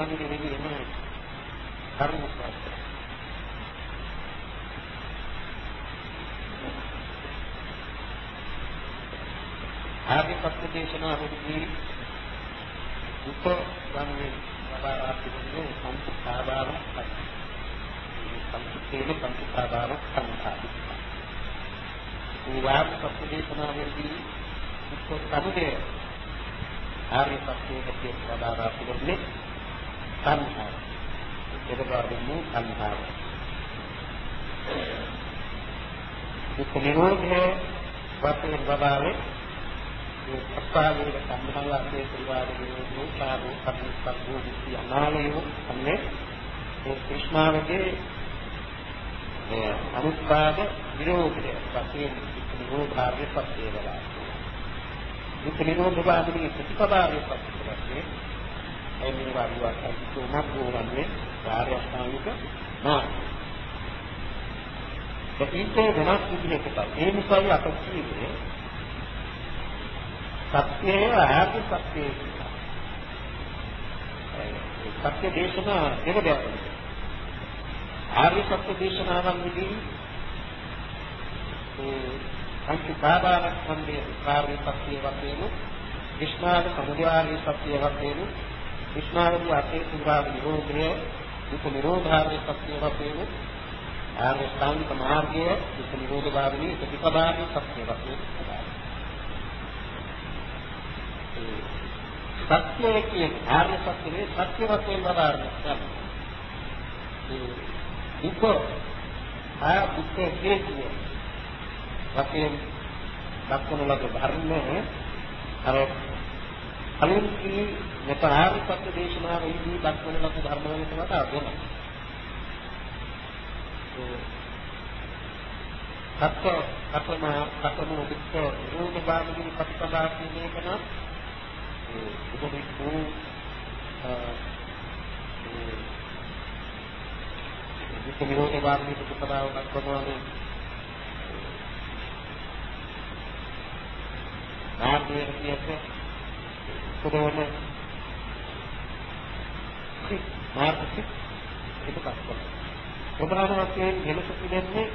සංගීත වෙන්නේ කර්ම ශාස්ත්‍රය. ආදී පත්‍ය දේශනාවේදී උප ගන්නේ වඩා තිබුණේ සංස්කාරාවක් තමයි. සංස්කෘතියේ සංස්කාරාවක් තමයි. මේ වාග් පත්‍ය දේශනාවේදී උප සමුදය ආර්ය සත්‍යයේ කියන වඩා තිබුණේ සංස්කාර. එදබාරන්නේ සංස්කාර. දුක් නිරෝධය වශයෙන් වදාළේ අස්පාදයේ සම්බන්ධලාගේ පිළිවාදයේ නෝචාරෝ සම්පූර්ණ විසි අනාලයෝ අන්නේ ඒ ක්‍රිෂ්ණාවගේ මේ අනුත්පාද විරෝධය වශයෙන් නිරෝධාර්ය සත්‍ය වල දුක් නිරෝධ වාදයේ ප්‍රතිපදාවේ සත්‍ය වශයෙන් ඒ මේ වාදියක් අතිතුමක් වූවන්නේ ආර්ය අෂ්ටාංගික මාර්ගය. ඒකේ වෙනස් විදිහකට ඒ නිසායි අප කියන්නේ සත්‍යය ආර්ය සත්‍යය සත්‍ය දේශනා දෙකක් ආර්ය සත්‍ය දේශනාවන් විදී ඒ සංකීර්ණ සම්බන්ධයේ කාර්ය සත්‍ය වශයෙන් විශ්වාද සමුදාය සත්‍ය වශයෙන් විශ්වාදයේ අපේ සුභා නිරෝධය දුක නිරෝධාර්ය සත්‍ය වශයෙන් ආර්ය ස්ථානික මාර්ගයේ දුක නිරෝධ භාවනයේ ප්‍රතිපදාවේ සත්‍ය වශයෙන් සත්‍යය කියන ආර්ය සත්‍යයේ සත්‍ය වශයෙන් වදාරන කරනවා. ඒ දුක ආ දුක හේතුව වශයෙන් දක්වන ලද ධර්මයේ අර කලින් කී මෙත ආර්ය සත්‍ය දේශනාවෙහිදී දක්වන ලද ධර්ම වලට වඩා වෙනස්. සත්‍ය කතම කතම දුක්ඛ නිරෝධ භාවයේ ප්‍රතිපදා කියන එක නම් බුදුබික්ඛු දුක්ඛ නිරෝධ ගාමී ප්‍රතිපදාව දක්වනවානේ මාර්ගයේ කියක පුරවන මාර්ගික ඒක දක්වනවා ප්‍රධාන වශයෙන් වෙනස පිළිගන්නේ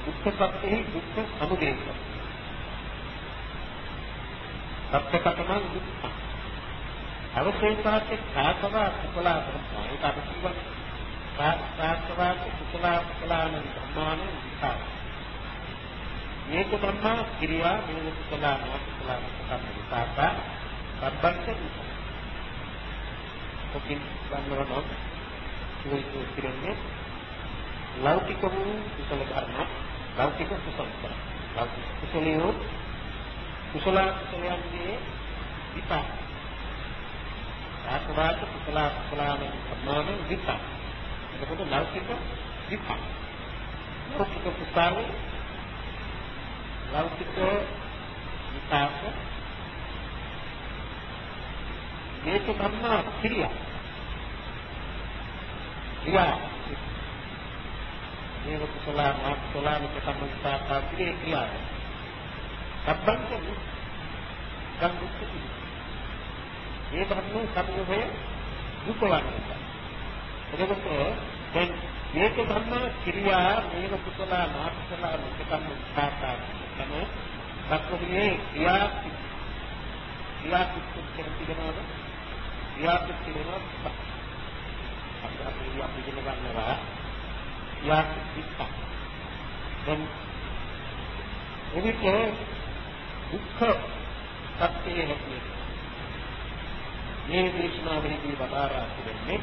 දුක්ඛ සත්‍යෙහි දුක්ඛ සමුදය සත්‍යකතමං දුක්ඛ. අවශේෂාත් කාතව කුසල ධර්ම. ඒක අපි කියනවා. කාතවාත් කුසල කුසලාන ධර්මාන විපාක. මේක ධර්ම ක්‍රියා මේ කුසලාන කුසලාන කර්ම විපාක. සම්බන්ධ දුක්ඛ. ඔකින් ගන්නවා නම් කියන්නේ ලෞකික වූ කුසල ධර්ම ලෞකික කුසල ධර්ම ලෞකික කුසලියෝ කුසල කුසලයන්ගේ විපාක. ආත්මවාද කුසල කුසලාන සම්මාන විපාක. එතකොට ලෞකික විපාක. ලෞකික කුසල ලෞකික විපාක මේක තමයි ක්‍රියා. ක්‍රියා. මේක කුසල මාත් කුසලාන සම්මාන ක්‍රියා. සබ්බංක ගම්මුක්ති ඒ ධර්මයේ සම්මුඛය දුක වන්නේ. එතකොට දැන් මේක ධර්ම ක්‍රියා මේක කුසල මාත්සල මුකම් උත්සාහතා තමයි සත්‍යයේ ක්‍රියා ක්‍රියා කුච්චර තිබෙනවද ක්‍රියා කුච්චරනවා අපිට ක්‍රියා පිළිගන්න ගන්නවා ක්‍රියා කුච්චර දැන් එවිට දුක්ඛ සත්‍යයේ හැටියට මේ දේශනාවෙහිදී වදාරා තිබෙන්නේ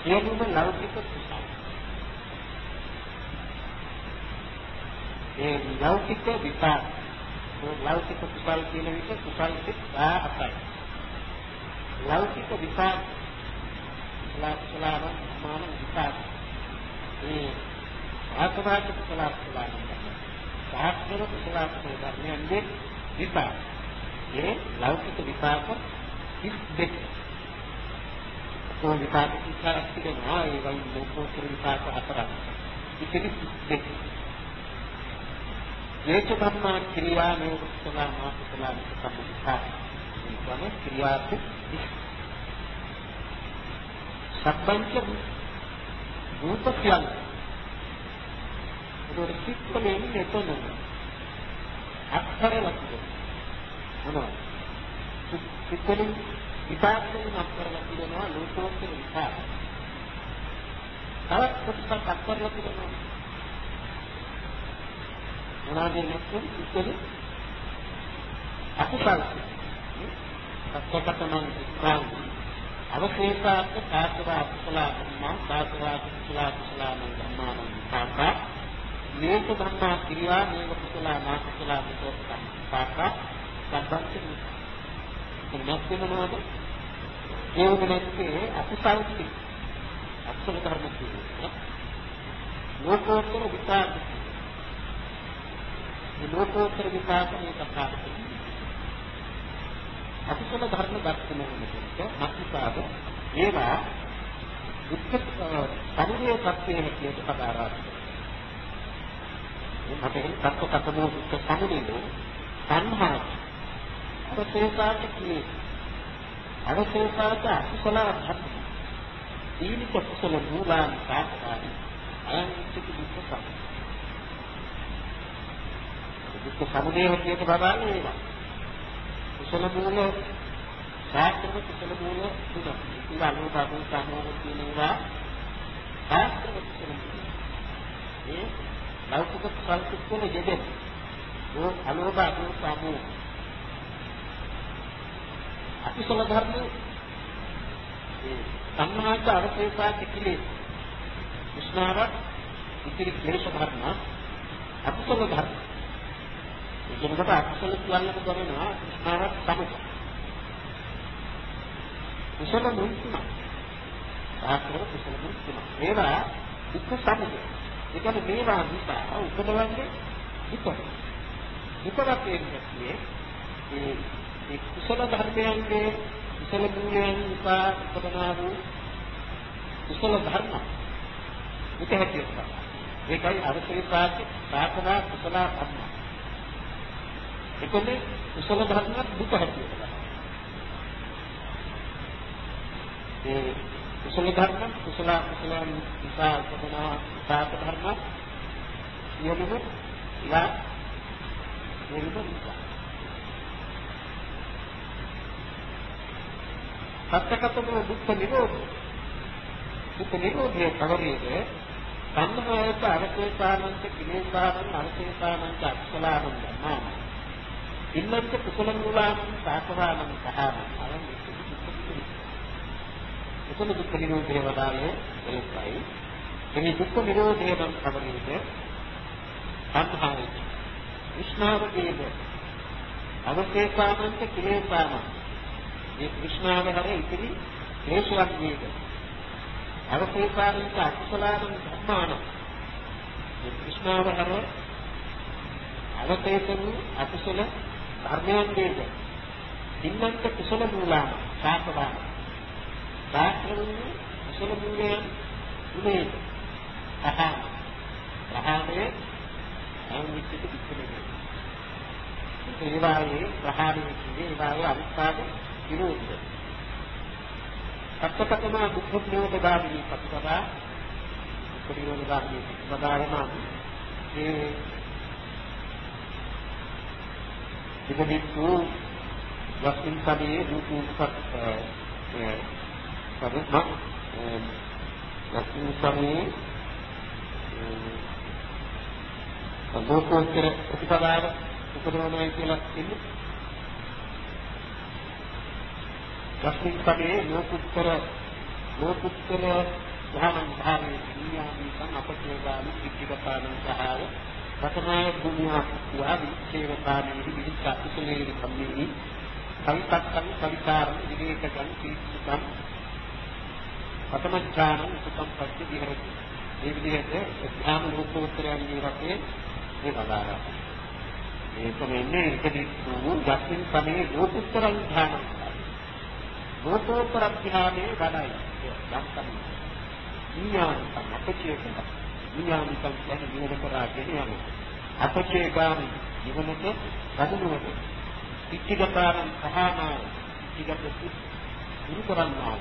සියලුම ලෞකික කුසල. ඒ ලෞකික විපාක ලෞකික කුසල කියන විට කුසල සිත් 18යි. ලෞකික විපාක කුසල මාන විපාක. ඒ ආත්මාර්ථ කුසල කුසල සාස්ත්‍ර කුසල කුසල ධර්මයන්ගේ විපාක. ඒ ලෞකික විපාක 32. ඒ විපාක විපාක තිබෙනවා ඒ වගේ ලෝකෝත්තර විපාක හතරක්. ඉතිරි 32. ඒක තමයි ක්‍රියා නෝකුසල මාකුසල සම්පූර්ණ. ඒ කියන්නේ ක්‍රියාතු සබ්බංච රූප කියන්නේ. ඒක සිත්කලෙන් එතන. අක්ෂර ලක්ෂණ. මොනවා? සිත්කලෙන් විපාකයෙන් අක්ෂර ලක්ෂණනවා ලෝකෝත්තර විපාක. තවත් කොටසක් අක්ෂර ලක්ෂණනවා. මොනවාද නැත්නම් සිත්කලෙන් අකුසල්. සත්‍යකතමන් ඉස්හාන් අවශේෂාර්ථ සාස්ත්‍ර අකුසල ධම්මා සාස්ත්‍ර අකුසල කුසලාන ධම්මාන විපාක මේක ධම්මා ක්‍රියා මේක කුසල නාකුසල විපාක සම්බන්ධ වෙනවද ඒ වෙනස්කේ අකුසල් කි අකුසල ධර්ම කියන්නේ ලෝකෝත්තර විපාක මේ ලෝකෝත්තර විපාක මේ කතාව අකුසල ධර්ම දක්වන වෙනකොට මක්නිසාද ඒවා දුක්ඛ සමුදය සත්‍යයේ හැටියට පදාරා මට එහෙම තත්ත්ව කතමෝ දුක්ඛ සමුදය සංහා. අවශේෂාට කියේ අවශේෂාට අකුසල ධර්ම. ඊනික කුසල මූලාන් සාකාරයි අයං චිත්ත දුක්ඛ සමුදය. දුක්ඛ සමුදය හැටියට පදාරන්නේ ඒවා. කුසල මූල ශාස්ත්‍රික කුසල මූල තුන. ඉතින් අනුපාතන සම්මෝහ කියනවා ශාස්ත්‍රික කුසල මූල. ඒ ලෞකික කුසල කුසල යෙදෙන. ඒ අනුභව අනුසමෝ අකුසල ධර්ම ඒ සම්මාත අරසේසා කිලේ විස්නාවක් ඉතිරි ක්ලේශ ධර්ම අකුසල ධර්ම එතකොට අකුසල කියන්නට බැරෙනවා කෘෂ්ණාවත් සමග. කුසල මුල්තුන. ආශ්‍රව කුසල මුල්තුන. ඒවා දුක්ඛ සමුදය. ඒ කියන්නේ මේවා නිසා උපදවන්නේ දුක. දුකක් කියන්නේ ඒ ඒ කුසල ධර්මයන්ගේ කුසල මූලයන් නිසා උපදනා වූ කුසල ධර්ම. ඒක හැටියට. ඒකයි අරසේ පාත් සාකනා කුසල ධර්ම. එතකොට කුසල ධර්මයක් දුක හැටියට ගන්නවා. ඒ කුසල ධර්ම කුසල කුසලයන් නිසා උපදනා සාත ධර්ම යොමුව ඉලා යොමුව නිසා. සත්‍යකතම දුක්ඛ නිරෝධ දුක්ඛ නිරෝධයේ කවරේද සම්මායක අරසේපානන්ත කිලේපානන් අරසේපානන්ත අක්ෂලානන් ධම්මාන ඉන්නත් කුසල මූලාන් සාකවානම් සහාම අරන් එතන දුක්ඛ නිරෝධය වදාළේ ඒකයි එනි දුක්ඛ නිරෝධය නම් කවරේද සංඛාරය විස්නාවකේද අවශේෂානන්ත කිලේසාන මේ කෘෂ්ණාව හැර ඉතිරි ක්ලේශයක් නේද අවශේෂානන්ත අකුසලාන ධර්මාන. මේ කෘෂ්ණාව හැර අවශේෂ වූ අකුසල ධර්මයන්ගේද සින්නන්ත කුසල මූලාන සාසවාන සාස්ත්‍රවල කුසල මූලයන් උනේ අහා ප්‍රහාණය අනිත්‍ය පිටුනේ ඒවායේ ප්‍රහාණය කියන්නේ ඒවායේ අවිස්පාද විරෝධය. සත්‍යකතම දුක්ඛ නිරෝධ ගාමී ප්‍රතිපදා දුක්ඛ නිරෝධ ගාමී ප්‍රතිපදාවම ඒ ඉදිරිතු වස්තුන් කඩේ රූපුපත් සබුත් වස්තුන් කඩේ සම්බෝධෝත්තර ප්‍රතිපදාව උපදවනවා කියලා කියන්නේ වස්තුන් කඩේ ලෝකුත්තර ලෝකුත්තර ධර්ම භාවයේ නියාමී සම් අපේ ගාමි පිටිකපාදන සහාය රතනාය භූමියක් වා විචේවකාමී විවිධ කුසලයේ සම්මිනි කවිතක්කන් කවිකාරම් විවේකයන් කීර්තිකම් පතමඥාන සුඛම් පච්ච විහෙරති. මේ විදිහට ධ්‍යාන රූපෝත්තරයන් වගේ මේ බලාරා මේක මෙන්නේ එකදී වූ යක්ෂින් සමේ රූපෝත්තරං ධ්‍යාන. රූපෝත්තර ධ්‍යානයේ වඩයි යම් සමේ ඥාන සම්පච්චේකම් විඥානිකම් කියන්නේ නිවන කරා කියන යන්නේ. අපචේ ගාමි නිවනට සමුනුවට. පිටිගතාරන් සහනා පිටිගත දුරු කරන්නා.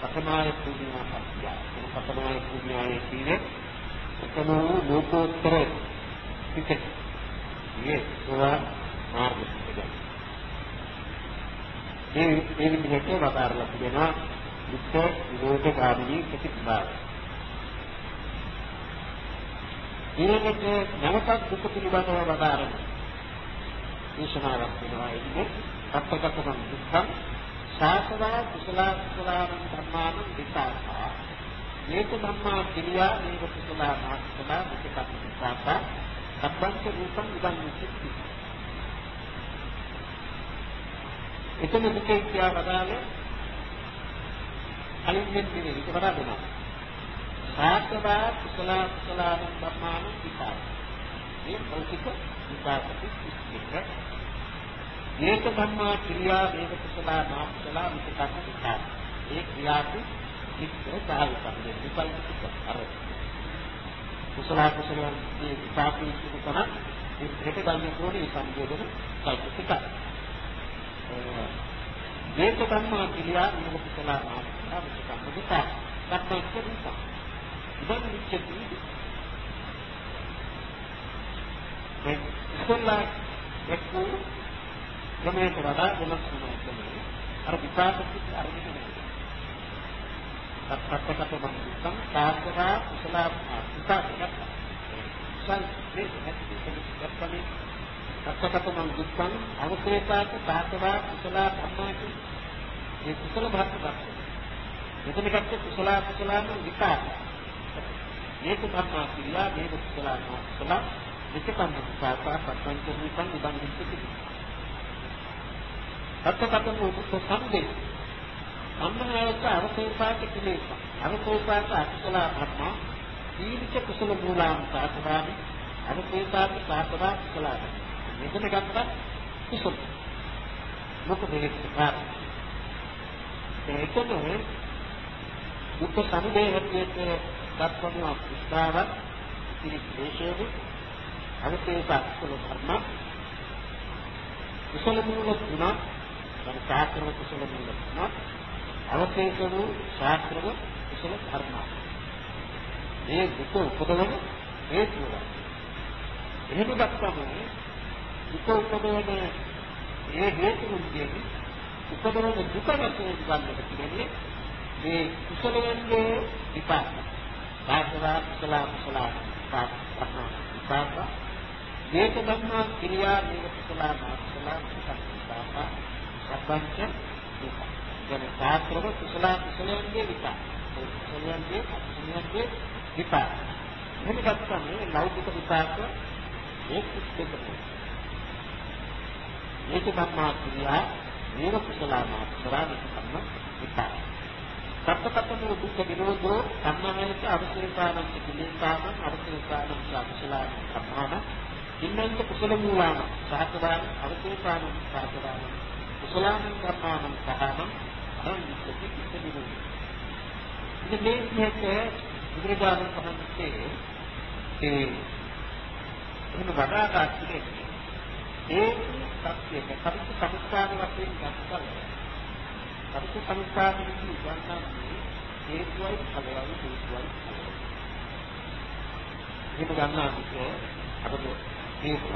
පතමාය පුණ්‍යා පත්‍ය. පතමාය පුණ්‍යායේ කියන්නේ එකම ලෝකෝත්තර පිටක. මේ සෝවාන් මාර්ග පිටක. මේ මේ විදිහට වදාරලා තිබෙනවා දුක්ඛ නිරෝධ ගාමිනී ප්‍රතිපදාව. ඊළඟට නැවතත් දුක පිළිබඳව වදාරන දේශනාවක් වෙනවා. එන්නේ සත්‍යගතම දුක්ඛං ශාසනා කුසල කුසලාන ධර්මාන විපාකා. මේක ධම්මා කිරියා මේක කුසල මාර්ගකම විකප්ප විපාකා. සම්බන්ත රූපං ඉදන් සිද්ධි එතන දුකේ කියා වදාළේ කලින් මෙන්නේ ඊට වඩා වෙනවා සාත්වා කුසල කුසලාන ධර්මාන විපාක. මේ භෞතික විපාක පිළිච්ච මේක ධම්මා ක්‍රියා මේක කුසල නාමසල විකල්ප විපාක ඒ ක්‍රියාපු චිත්‍ර සාහිත්‍ය විකල්ප චිත්‍ර අර කුසල කුසල මේ විපාක විසු කරන මේ දෙක ගන්න ඕනේ සංයෝජන කල්පිතක මේක ධම්මා ක්‍රියා මේක කුසල නාමසල විකල්ප විපාක ධම්ම ඉච්ඡිත ඉදන් ඉච්ඡිත ඒ ඉස්සල්ලා එක්කෝ ක්‍රමයට වඩා වෙනස් වෙනවා කියන්නේ අර විපාක පිට අරගෙන යනවා. සත්‍යකට මම දුක්ඛං සාස්ත්‍රා කුසල විපාකයක්. සංස්කෘතික හැටි සත්‍යකට මම දුක්ඛං අවශ්‍යතාවක සාස්ත්‍රා කුසල ධර්මාති මේ කුසල භාග දක්වනවා. මෙතන කච්ච කුසල කුසලන විපාක. මේක ධර්මා කියලා මේක කුසල කුසල විකපන්න විපාක පස්සෙන් කියන විබංගින් පිටියි. සත්‍යකතම උපත සම්දේ. අන්නහයක අරසේපාත කිලේස අරසේපාත අකුසල ධර්ම. දීර්ඝ කුසල මූලාන් සාතවාදි අරසේපාත සාතවා කුසල මෙතන ගත්තා කුසල. මොකද මේක කාරණා ඒකම දුක්ඛ සමුදය හැටියට දක්වන විස්තරව ඉතිරි දේශයේ අරසේපාත කුසල ධර්ම කුසල මූල තුනක් දැන් ශාස්ත්‍රව කුසල මූලකම අවශේෂ වූ ශාස්ත්‍රව කුසල ධර්ම. මේ දුක උපදවන හේතුව. එහෙම දක්වම දුක උපදවන ඒ හේතුන්ගේ උපදවන දුක වශයෙන් ගන්නට කියන්නේ මේ කුසලයන්ගේ විපාක. ශාස්ත්‍රව කුසල කුසල විපාක. මේක ධම්මා ක්‍රියා මේක කුසල කුසල විපාක. සබ්බංච දුක. කියන සාත්‍රක කුසල කුසලයන්ගේ විපාක. ඒ කුසලයන්ගේ අකුසලයන්ගේ විපාක. මෙන්න ගත්තම ලෞකික විපාක ඒ කුසලකම. මේක ධම්මා ක්‍රියා මේක කුසල මාත්‍රාන කම්ම විපාක. සත්‍යකතම දුක්ඛ විරෝධෝ සම්මානයට අවශ්‍යතාවන පිළිපාන අවශ්‍යතාවන අකුසලාන සම්මාන. ඉන්නන්ත කුසල මූලාන සහතදාන අවශ්‍යතාවන සහතදාන කුසලාන කර්මානම් සහනම් අනිත්‍යති ඉතිරිදු. ඉතින් මේ විදිහට බුදුරජාණන් වහන්සේ ඒ එහෙම වඩා ගන්නනේ ඒ සත්‍යක පරිච්ඡ සමුස්කාර වශයෙන් ගන්නකල පරිච්ඡ සමුස්කාරෙදි උගන්වන්නේ හේතුවයි ඵලයයි හේතුවයි එහෙම ගන්නවා කියන්නේ අපිට හේතුව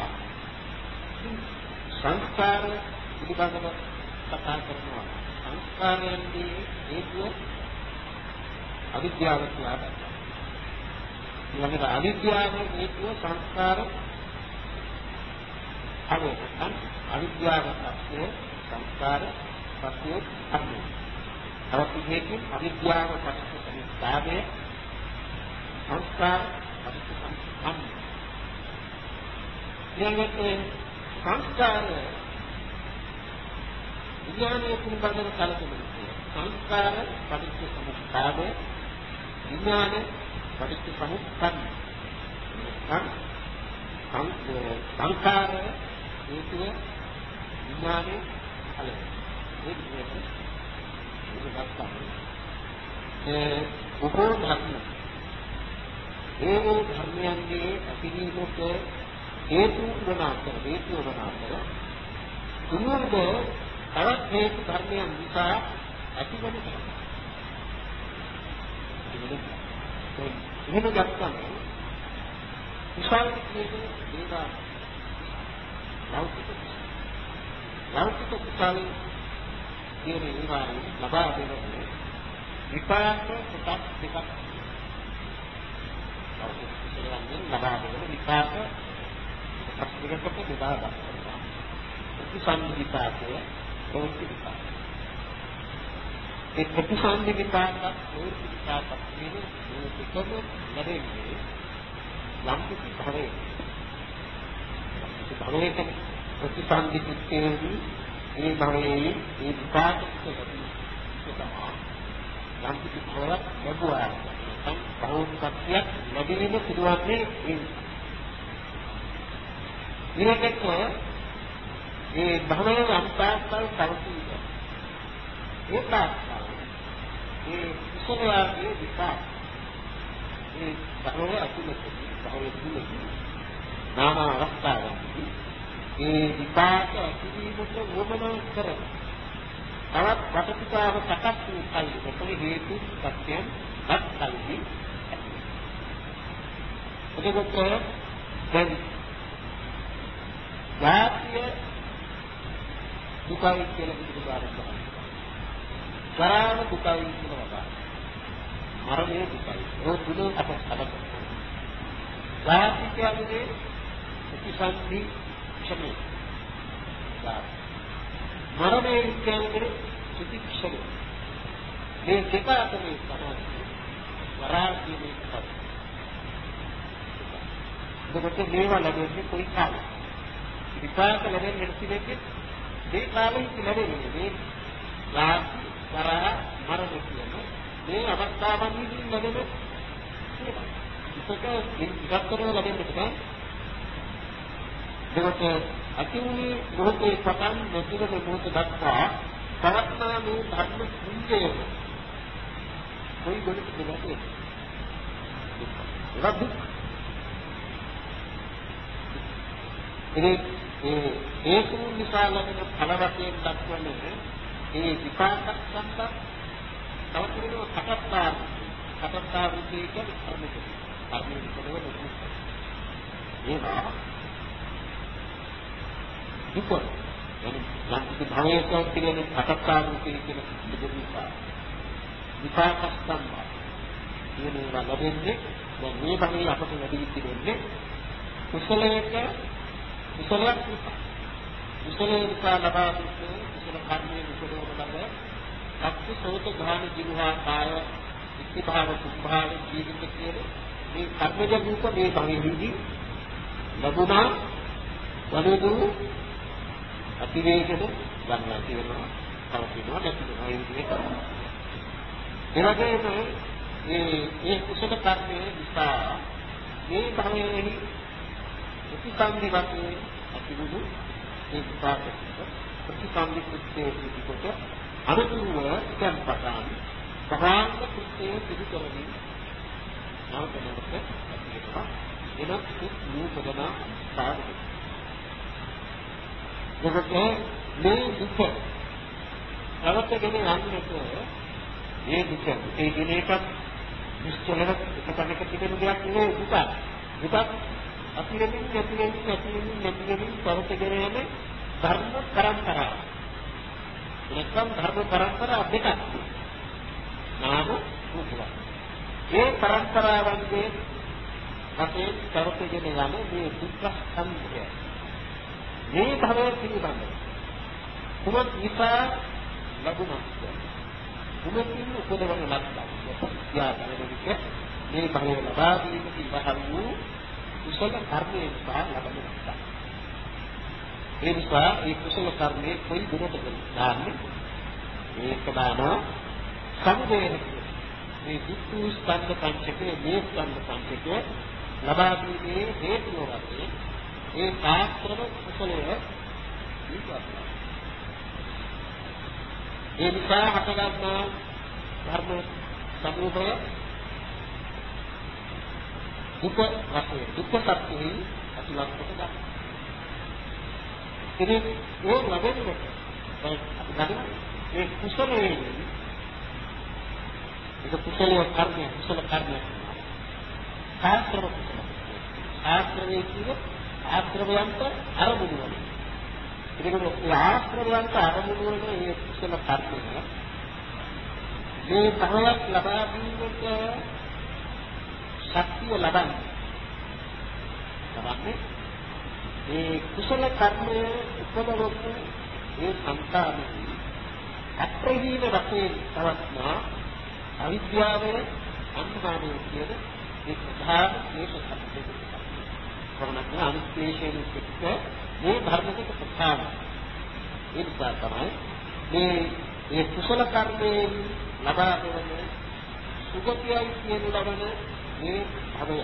සංස්කාර පිළිබඳව කතා කරනවා. සංස්කාරයන්ගේ හේතුව අවිද්‍යාව කියලා ගන්නවා. ඊළඟට අවිද්‍යාව හේතුව සංස්කාර අවබෝධ. අවිද්‍යාව පස්සේ සංස්කාර පස්සේ අභිය. තවත් හේතුව අවිද්‍යාව පස්සේ සංස්කාරය සංස්කාර පස්සේ අභිය. ඊළඟට සංස්කාරය විඥානයේ පිළිබඳව කලකිරීම. සංස්කාර පටිච්ච සමුප්පාදය විඥාන පටිච්ච සමුප්පන්න. සංස්කාර හේතුව විඥානයේ කලකිරීම. ඒ විදිහට මේකත් තමයි. ඒ උපෝ ධර්ම. ඒ ධර්මයන්ගේ අතිරීමට හේතු වන අතර හේතු වන අතර තුනුර්ද තවත් හේතු ධර්මයන් නිසා ඇතිවන එහෙම ගත්තම කුසල් කියන්නේ දේවා ලෞකික ලෞකික කුසල් කියන ඒවා ලබා දෙන්නේ විපාක කොටස් දෙකක් ලෞකික කුසලයන්ගෙන් ලබා දෙන විපාක කොටස් දෙකකට බෙදා ගන්නවා. ප්‍රතිසන්දි විපාකය ලෞකික විපාකය. ඒ ප්‍රතිසන්දි විපාක ලෞකික විපාක කියන මේ දෙකම ලැබෙන්නේ යම් කිසි භවයක භවයක ප්‍රතිසන්දි කුත්තේදී මේ භවයේ මේ විපාක ලැබෙනවා යම් කිසි භවයක් ලැබුවා නම් භෞතිකත්වයක් ලැබෙන්න සිදුවන්නේ ඒ ඊළඟට මේ භවයේ අන්තර්කල් සෞඛ්‍යය ඒ තාක්කල් ඒ කුසලයේ විපාක. ඒ භවයේ අතුලදී භවයේ තුලදී නාම අවස්ථාවන්දී ඒ විපාක ඇතිවීමට වමනා කරන තවත් වටපිටාව සකස් වූ කල්හි මෙතන හේතු සත්‍යයන් අත් කල්හි එතකොට දැන් වාක්‍ය දුකයි කියලා බුදුබාරක් කරනවා. ජරාව දුකයි කියනවා. මරණය දුකයි. ඒ තුන අප හදන්න. වාක්‍ය කියන්නේ ප්‍රතිසන්දි ක්ෂණය. මරණය කියන්නේ ප්‍රතික්ෂණය. මේ දෙක අතර තමයි වරාගිනේ පද. එතකොට මේවා ලැබෙන්නේ කොයි කාලෙද? විපාක ලැබෙන්නේ ඉතිරෙන්නේ මේ කාලෙත් ලැබෙන්නේ මේ රාජ්‍ය වරහ මරණ කියන මේ අවස්ථාවන්දී ලැබෙන ඒවා. ඒක ඉස්සක ඉස්සර ලැබෙන්නේ නැහැ. එතකොට අතිමුනි මොහොතේ පටන් නැතිවෙන මොහොත දක්වා පවත්නා මේ ධර්ම කුංජය කොයි ගොඩට දෙන්නේ ඒක දුක් ඉතින් ඒ හේතු නිසා ලැබෙන ඵල වශයෙන් දක්වන්නේ ඒ විපාක සම්පත් තවතිනෝ කටත්තා කටත්තා රුචි කියන කර්මක කර්මයේ කොටව නුසුස් විපොත් යන්නේ භවයකෝ කියන හටකාරුකේ කියන විපා විපාක. සම්බන්ධ කියනවා ලැබෙන්නේ දැන් මේ භවයේ අපට ලැබී තිබෙන්නේ කුසලයක කුසලයක් විපා කුසලයේ විපා ලබා දුන්නේ කුසල කර්මයේ විපදෝම ලබන සත්‍ය සෝත ගාන ජීවහා කාය ඉතිභාව සුභාව ජීවිත කියන මේ කර්මජ රූප මේ භවයේදී ලැබුණා. වනදු අතිවේගද ගන්නවා කියනවා තවතිනවා නැති වෙනවා ඒ විදිහට. ඒ වගේම මේ මේ කුසල කර්මයේ නිසා මේ භවයේදී ප්‍රතිසන්දි වශයෙන් ඇතිවුණු ඒ විපාක ප්‍රතිසන්දි කෘත්‍යයේ පිටකොට අනුතුරුව දැන් පටන් සමාන්ත කෘත්‍යයේ සිදු කරමින් නැවත නැවත ඇතිවෙනවා එනොත් සිත් නූපදන සාධක එතකොට මේ දුක නැවතගෙන යන්නට මේ දුක ඒ දිනේකත් නිශ්චලව එකතැනක තිබෙන දෙයක් නෙවෙයි දුක දුක අතිරෙමින් නැතිවෙමින් නැතිවෙමින් නැතිවෙමින් පවතගෙන යන ධර්ම පරම්පරාව. එක්කම් ධර්ම පරම්පරාව දෙකක්. නාම රූප. මේ පරම්පරාවන්ගේ අපේ පවතගෙන යන මේ දුක්ඛ සම්පය. මේ භවයේ පිළිබඳ කුමක් නිසා ලැබුණාද? කුමකින් උපදවන ලක්ෂණ? යා දැනෙන්නේ මේ භවයේ ලබා දීමට ඉවහල් වූ කුසල කර්මයේ නිසා ලබන නිසා. ඒ නිසා මේ කුසල කර්මයේ කොයි දුරටද දාන්නේ? ඒක දානවා සමුදේන මේ දුක්ඛ ස්කන්ධ පංචකයේ මේ ස්කන්ධ පංචකය ලබා දීමේ හේතුව වශයෙන් ඒ ශාස්ත්‍රව කුසලය දීපත්තා. ඒ නිසා හටගන්නා ධර්ම සමුදය දුක වශයෙන් දුක් සත්‍යෙහි අතුලක් කොට ගන්න. ඉතින් ඒ ලැබෙන්නේ අපි ගන්න මේ කුසලයේ ඒක කුසලයේ කර්මය කුසල කර්මය. ශාස්ත්‍රව කුසල. ශාස්ත්‍රයේ කියන්නේ ආශ්‍රවයන්ට අරමුණු වල. ඒකෝ ඒ ආශ්‍රවයන්ට අරමුණු වල මේ කුසල කර්මය මේ භවයක් ලබා දීමට ශක්තිය ලබන්නේ. ලබන්නේ මේ කුසල කර්මය උපදවපු ඒ සංකාරී අප්‍රහීන වශයෙන් තවත්නා අවිද්‍යාවේ අන්ධකාරය කියන මේ ප්‍රධාන ක්ලේශ සම්පේත. කොහොමද අනිත්‍යයෙන් එක්ක මේ ධර්මයක ප්‍රධාන. ඒ නිසා තමයි මේ මේ කුසල කර්මයෙන් ලබා දෙන සුගතියයි කියන ලබන මේ භවය.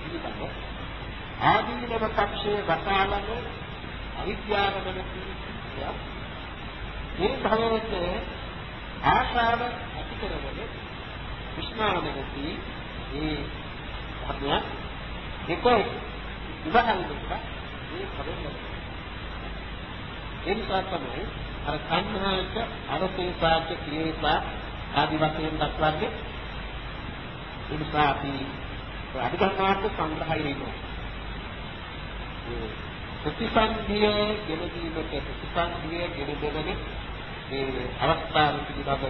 පිළිබඳ ආදීනව පක්ෂයේ වතාලන අවිද්‍යාවමන කියා මේ භවයට ආශාව ඇති කරගෙන විස්නාමනති ඒ ධර්මය දෙක විභාග දෙක මේ භවෙන්න ඒ නිසා තමයි අර සංහාච අරසේසාච ක්ලේසා ආදි වශයෙන් දක්වන්නේ. ඒ නිසා අපි අධිකරණාර්ථ සංග්‍රහය වෙනවා. ප්‍රතිසන්දිය ගෙනදීමට ප්‍රතිසන්දිය ගෙන දෙවන මේ අවස්ථාව පිළිබඳව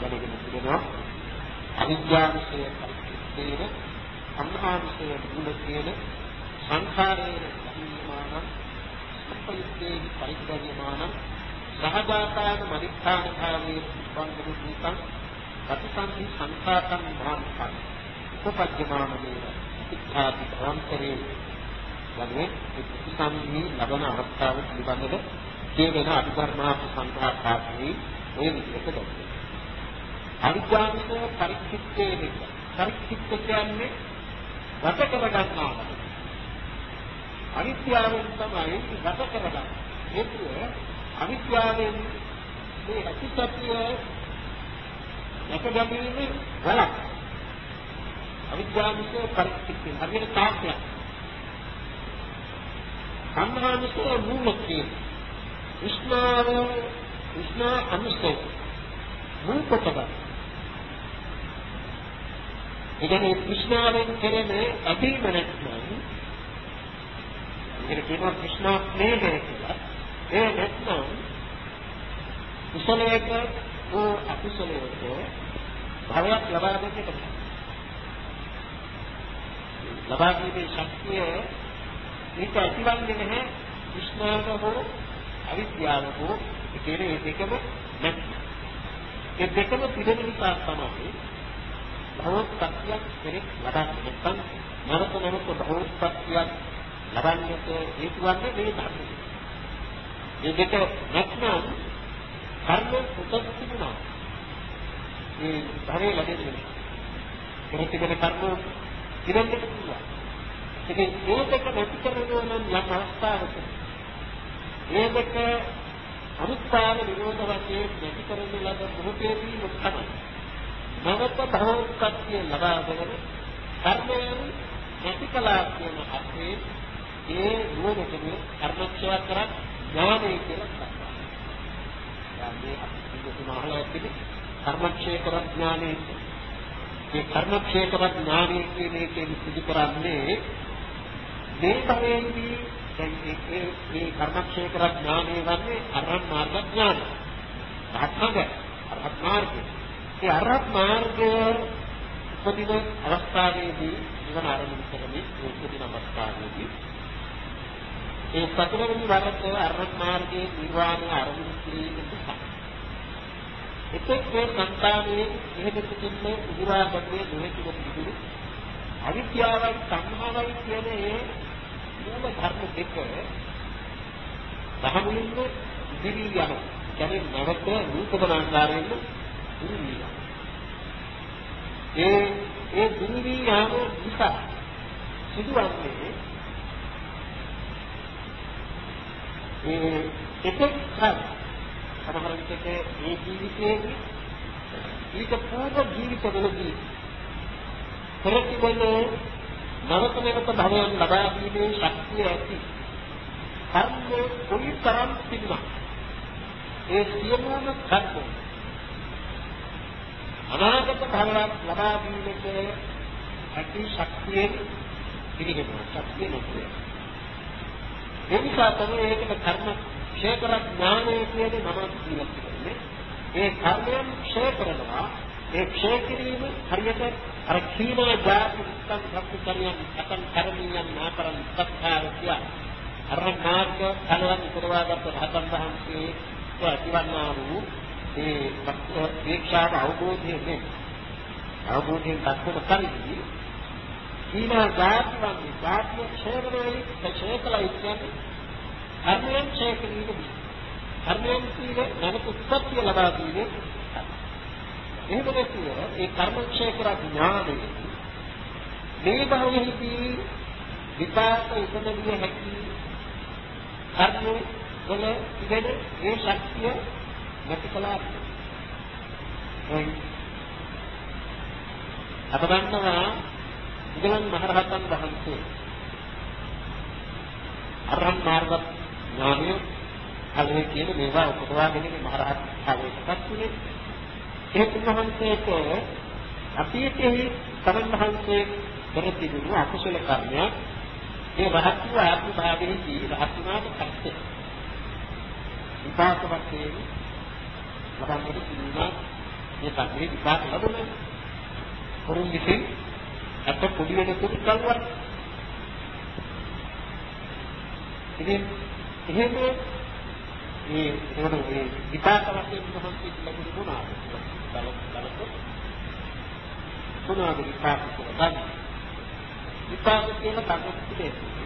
දැනගෙන තිබෙනවා. දැනගෙන තිබෙනවා අවිද්‍යාවශය පරිච්ඡේදයේ සම්මානශය මුල කියන සංඛාරයේ ධර්මමාන සම්පයුත්තේ පරිච්ඡේදමාන සහජාතාන මදිත්‍යාන භාවයේ වන්දුරුතං ප්‍රතිසන්දි සංඛාතං භාන්තං උපපජ්ජමාන දේව ඉච්ඡාති භවන්තරේ වගේ ප්‍රතිසන්දි ලබන අවස්ථාව පිළිබඳව කියන අභිධර්මාර්ථ සංඝාතාපේ ඔය විදිහට දැක්කේ. අවිද්‍යාවක පරිච්ඡිත්තේ දෙක. පරිච්ඡිත්ත කියන්නේ ගත කර ගන්නවා. අවිද්‍යාවෙන් තමයි ගත කරගන්නේ. හේතුව අවිද්‍යාවෙන් මේ අතිසත්‍ය නැකදැමීමේ වලක්. අවිද්‍යාවක පරිච්ඡිත්තේ හරියට තාක්ෂයක්. සම්මානිකේ මූලකේ විස්නාව විස්නා අනුස්සය මුල් කොටස ඉතින් විස්නාවෙන් කෙරෙන අදීම නැත්නම් ඉතින් කියනවා විස්නා ස්නේහය කියලා. ඒ නැත්නම් කුසලයක හෝ අකුසලයක භවයක් ලබා දෙන්නට ලබා ගැනීමේ ශක්තිය මේක ඇතිවන්නේ නැහැ විස්නාව හෝ අවිද්‍යාව හෝ. කියන මේ දෙකම නැති. ඒ දෙකම පිළිදෙන නිසා තමයි භවෝත්පත්තියක් කෙනෙක් ලබන්නේ නැත්නම් නැවත නැවත භවෝත්පත්තියක් ලබන්නට හේතු වන්නේ මේ ධර්මය. මේ දෙක නැත්නම් කර්ම උපත් තිබුණා. මේ භවයේ ලැබෙන්නේ. කෙනෙක් තිබෙන කර්ම ඉරෙන්නට පුළුවන්. ඉතින් මේ දෙක නැති කරනවා නම් යම් අවස්ථාවක මේ දෙක අනුත්පාද විරෝධ වශයෙන් නැති කරන ලද මොහොතේදී මුත්තම නවත භවෝත්පත්තිය ලබාගෙන කර්මයන් නැති කළා කියන අර්ථයේ ඒ නුවණකදී කර්මක්ෂය කරත් ඥානය කියලා කියනවා. යන්නේ අපි මහලා ඇත්තේ කර්මක්ෂය කරත් ඥානය ඒ කර්මක්ෂය කරත් ඥානය කියන එකෙන් සිදු කරන්නේ මේ භවයේදී දැන් ඒ මේ කර්මක්ෂය කර ඥානය වන්නේ අරහත් මාර්ග ඥානය. රහත්මග අරහත් මාර්ගය. ඒ අරහත් මාර්ගය උපදින අවස්ථාවේදී නිවන ආරම්භ කරන්නේ ඒ උපදින අවස්ථාවේදී ඒ සතරවෙනි වරට අරහත් මාර්ගයේ නිර්වාණය ආරම්භ කිරීමට එතෙක් මේ සංකාමයේ එහෙම තිබෙන්නේ උදාහරණයක් නොහැකිව තිබුණු අවිද්‍යාවයි සංහාවයි කියන ඒ මූල ධර්ම දෙක සහමුලින්ම ඉදිරි යන කියන්නේ නැවත රූපකන ආකාරයෙන් දුරු වීම. ඒ ඒ දුරු වී යාම නිසා සිදුවන්නේ ඒ එකක් සමහර විටක මේ ජීවිතයේදී ඊට පූර්ව ජීවිතවලදී කරතිබෙන නැවත නැවත භවයන් ලබා ගැනීමේ ශක්තිය ඇති කර්ම කොයි තරම් තිබුණා ඒ සියලුම කර්ම අනාගත භවයක් ලබා දීමට ඇති ශක්තියෙන් පිළිගන්නවා. ශක්තිය නැති ඒ නිසා තමයි ඒකට කර්ම ක්ෂය කර ඥානය කියන නම දීලා තිබෙන්නේ ඒ කර්මයන් ක්ෂය කරනවා. ඒ ක්ෂය කිරීම හරියට අර කීනා ජාති උත්තම භක්තිකරියන් අතන් කරණීයන් නාකරන් සත්‍යාරතිය අර මාර්ග කලවන් ඉතරවාගත් රහතන් වහන්සේ ඇතිවන්නා වූ ඒ දීක්ෂාව අවබෝධයෙන් අවබෝධයෙන් දක්වන පරිදි කීනා ජාති වන්දි ජාතිය ක්ෂය කරනයි ක්ෂය කළයි කියන්නේ කර්මයන් ක්ෂය කිරීම කර්මයන් කීවේ නැවත උත්පත්තිය ලබා දීමේ එහෙම නැතුව ඒ කර්මක්ෂය කර ඥානය මේ භවයේදී විපාක ඉපදෙන්නේ හැකි කර්ම වල ඉගෙන ඒ ශක්තිය නැති කළා අප ගන්නවා ඉගලන් මහරහතන් වහන්සේ අරහත් මාර්ග ඥානය කලින් කියන මේවා උපදවාගෙන මහරහත් භාවයටපත් වුණේ ඒ තුන්වහන්සේට අතීතයේ තමන් වහන්සේ කර තිබුණු අකුසල කර්මයක් ඒ රහත් වූ ආත්ම භාවයේදී රහත් වුණාට පස්සේ විපාක වශයෙන් ලබන්නේ සිදුනා මේ පස්සේ විපාක ලැබුණා. කරුණ විසින් අප පොඩි වෙන කුඩු කල්වත් ඉතින් එහෙම මේ ඒකට මේ විපාක වශයෙන් මොහොතේ ලැබුණ මොනවාද? බලත් බලත් මොනවාද විපාක කියලා ගන්න. විපාක කියන කරුණු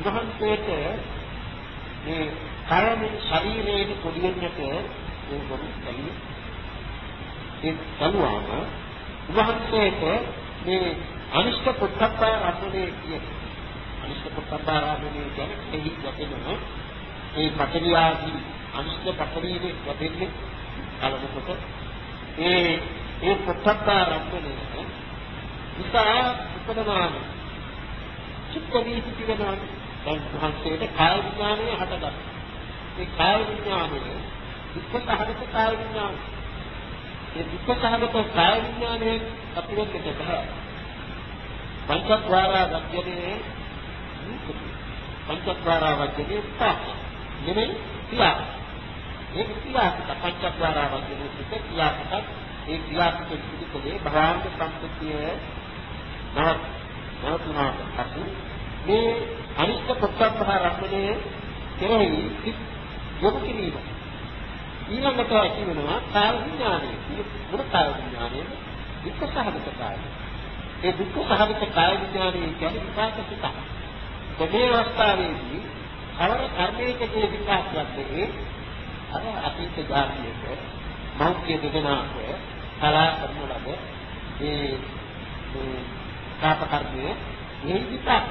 උන්වහන්සේට මේ කයමින් ශරීරයේ පොඩි වෙන්නට ඒ පොඩි කලිය ඒ කලුවාම උන්වහන්සේට මේ අනිෂ්ඨ පුත්තප්පා රාමනේ කියන අනිෂ්ඨ පුත්තප්පා රාමනේ කියන්නේ එහි යතෙන ඒ පතරියාදී අනිෂ්ඨ පතරියේ යතෙන්නේ කලකට ඒ ඒ පුත්තප්පා රාමනේ නිසා උපදනාන චිත්ත වීති වෙනවා දැන් මහන්සියට කාය විඥානය හටගත්තා. ඒ කාය විඥානය දුක්ඛ සහගත කාය විඥානය. ඒ දුක්ඛ සහගත කාය විඥානය අපිට බෑ. පංචද්වාරා වජ්ජනේ පංචද්වාරා වජ්ජනේ පහ. නෙමෙයි ක්‍රියා. ඒක ක්‍රියාපත පංචද්වාරා වජ්ජනේ සිට ක්‍රියාපත ඒ ක්‍රියාපත පිළිපදේ භාවන්ත සම්පතිය නවත් නවතුනාට පසු මේ අනිත්‍ය ප්‍රත්‍යක්ෂ රත්නයේ කෙරෙහි යොමු කිරීම. ඊළඟට ඇති වෙනවා කාය විඥානය. මොන කාය විඥානයද? දුක්ඛ සහගත කාය. ඒ දුක්ඛ සහගත කාය විඥානය කියන්නේ විපාක සිත. මේ අවස්ථාවේදී අවර කර්මයකදී විපාකයක් දෙන්නේ අර අතීත ජාතියක මෞඛ්‍ය දෙදෙනාක කලා කරනු ලබ ඒ මේ කාප කර්මයේ මේ විපාක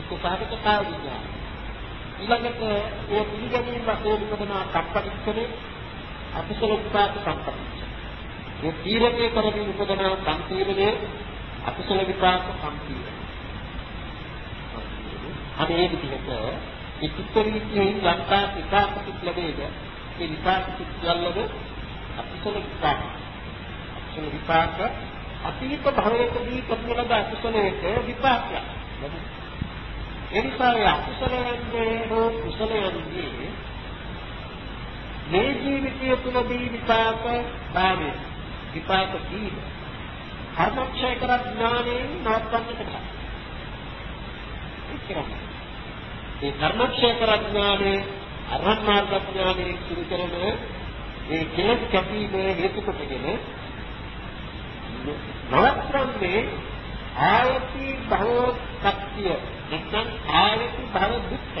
උත්සාහක කාය විඥාන. ඊළඟට ඒ පිළිගැනීම වශයෙන් උපදන කප්පටිච්චනේ අකුසල විපාක සම්පතිච්ච. මේ තීරණය කරමින් උපදන සම්පීර්ණයේ අකුසල විපාක සම්පීර්ණ. අනේ විදිහට ඒ චිත්තරීතියෙන් ලංකා විපාක පිට ලැබේද? ඒ විපාක පිට යල්ලද අකුසල විපාක. අකුසල විපාක අතීත භවයකදී කරන ලද අකුසලයක විපාකයක්. එනිසා ඒ අකුසලයන්ගේ හෝ කුසලයන්ගේ මේ ජීවිතය තුළදී විපාක භාවය විපාක දීම කර්මක්ෂය කර ඥානයෙන් නවත්තන්නට බෑ. ඒ කර්මක්ෂය කර ඥානයේ අරහත් මාර්ග ඥානයේ සිදු කරන ඒ කෙලෙස් කැපීමේ හේතු කොටගෙන නවත්තන්නේ ආයති භවෝත්පත්තිය. නැත්නම් ආයති භව දුක්ඛ